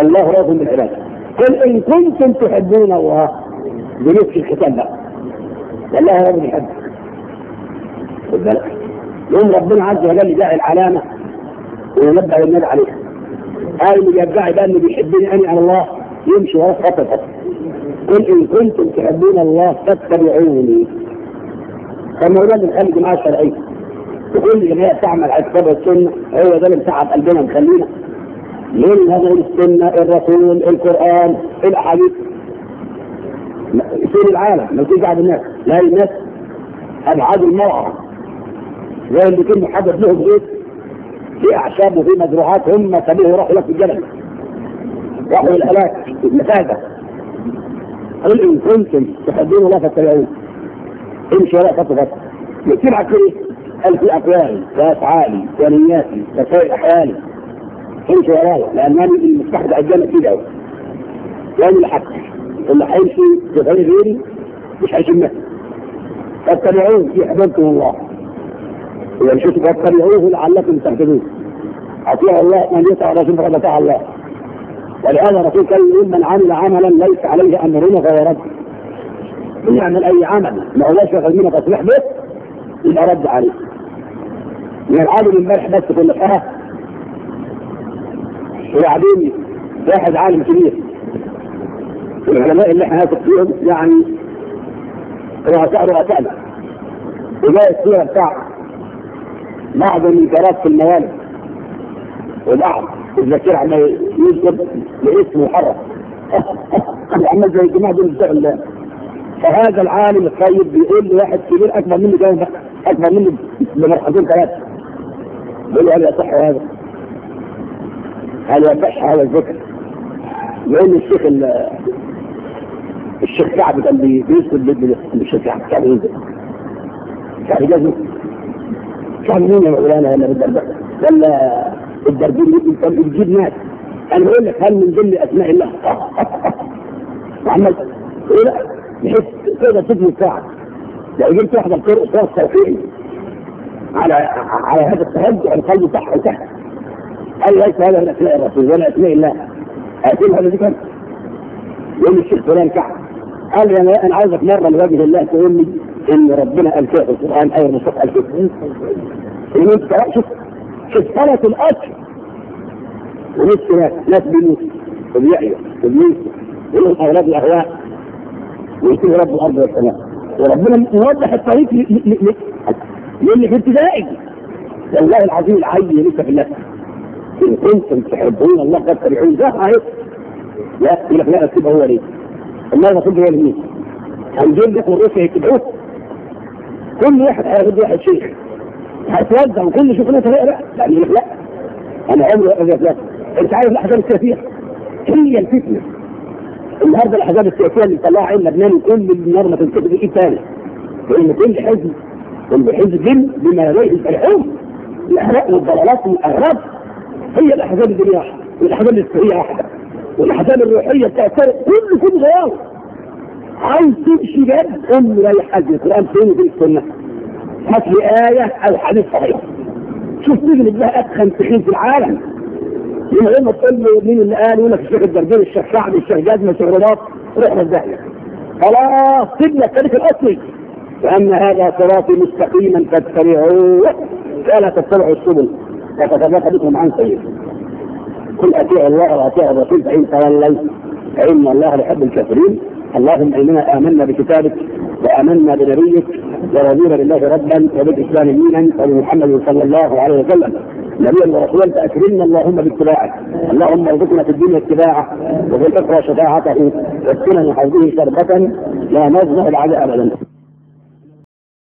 الله راض بالعباده قل إن كنتم تحبون الله بنفس الكتاب بقى قال لها يا رب يحبك خد بالك. يوم ربنا عز وجل جاء العلامة وينبه النبي عليها. قال اللي يدعي بقى انه بيحبني أنا على الله يمشي ورا خطر خطر قل إن كنتم تحبون الله فاتبعوني. فالموضوع ده خلي جماعة شرعيه وكل جماعة بتعمل على الكتاب والسنة. هو ده اللي متعب قلبنا مخلينا. منهج السنة الرسول القرآن الأحاديث. يصير العالم ما تيجي على الناس لا الناس أبعاد المرأة. زي اللي كان محدد لهم بيت في أعشاب وفي مزروعات هم سابوه يروحوا لك الجبل راحوا للهلاك المساجد قل إن كنتم تحبون الله فاتبعون امشي ولا خطوه خطوه يتبعك إيه؟ قال في اقوالي وافعالي ونياتي وسائر احوالي خمس ورايا الالماني المستحدث قدامك كده أهو. يوم الحق. اللي هيمشي في غيري مش هيشمها فاتبعوه في حبيبكم الله. ولو مشيتوا فاتبعوه لعلكم تهتدون. اطيعوا الله من يطع الرسول فقد أطاع الله. ولهذا الرسول كان يقول من عمل عملا ليس عليه أمرنا فهو رد. من يعمل أي عمل ما هوش غير تصليح به يبقى رد عليه. من العالم امبارح بس في اللقاء وبعدين واحد عالم كبير. العلماء اللي إحنا ناخد فيهم يعني رؤساء رؤسائنا وجاي السيرة بتاع بعض الانكارات في الموالد والقعد الذاكرة عم يذكر لقيت محرك إحنا زي الجماعة دول بتاع فهذا العالم الطيب بيقول لواحد كبير أكبر مني كمان أكبر مني بمرحلتين ثلاثة بيقول له هل يصح هذا؟ هل يصح هذا الفكر؟ لأن الشيخ الشيخ كعب كان بيسكت ضد الشيخ كعب. كان ينزل كعب يجوز كعب مين يا مولانا؟ ولا بالدربك ولا الدربين كان بتجيب ناس أنا بقول لك هل من ذل أسماء الله؟ وعمال إيه لا؟ بحيث تقدر تبني كعب لو جبت واحدة بترقص راس على على هذا التهجع القلب تحت وتحت قال ليس هذا من اسماء الرسول ولا اسماء الله؟ اتيم هذا ذكر يقول الشيخ فلان كعب. قال أنا أنا عايزك مرة لوجه الله تقول لي إن ربنا قال كده في القرآن. إيه من صفحه انت شوف شوف صلاه الاصل ونص ناس ناس بيموتوا وبيعيوا وبيموتوا ولهم أولاد الأهواء. ويسيب رب الأرض والسماء. وربنا يوضح الطريق للي في ابتدائي والله العظيم العي لسه في النفس ان كنتم تحبون الله فاتبعون ده اهي لا يقول لك لا اسيبه هو ليه؟ الله المفروض هو لمين؟ هنجيب لكم روسيا يتبعوه كل واحد هياخد واحد شيخ. هتوزع وكل شيخ له طريقة. لا يقول لك لا. أنا عمري أقول لا. أنت عارف الأحزاب السياسيه هي الفتنة. النهارده الأحزاب السياسيه اللي مطلعها عين لبنان كل النار ما تنتقد إيه تاني لأن كل حزب كل حزب بما يليه الحزب الاحراق والضلالات والأرهاب. هي الاحزاب الدنيا واحدة والاحزاب الاسرية واحدة والاحزاب الروحية تأثير كل كل غيره. عايز تمشي جد أم رايح القرآن فين في السنة. هات لي آية أو حديث صحيح. شوف تجلب لها أتخن في العالم. من غير ما تقول له مين اللي قال يقول لك الشيخ الدردير الشيخ شعبي الشيخ جزمه الشيخ رباط رحنا الداهيه خلاص سيبنا التاريخ الأصلي. وان هذا صراطي مستقيما فاتبعوه فلا تتبعوا السبل. يتفرق بكم عن سيدكم قل اطيعوا الله واطيعوا الرسول فإن تولوا فإن الله يحب الكافرين. اللهم اننا آمنا بكتابك وآمنا بنبيك ورضينا بالله ربا وبالإسلام دينا وبمحمد صلى الله عليه وسلم. نبيا ورسولا فأكرمنا اللهم باتباعه اللهم ارزقنا في الدنيا اتباعه وفي الاخره شفاعته. واسقنا من حوضه شربة لا نزهق العداء ابدا.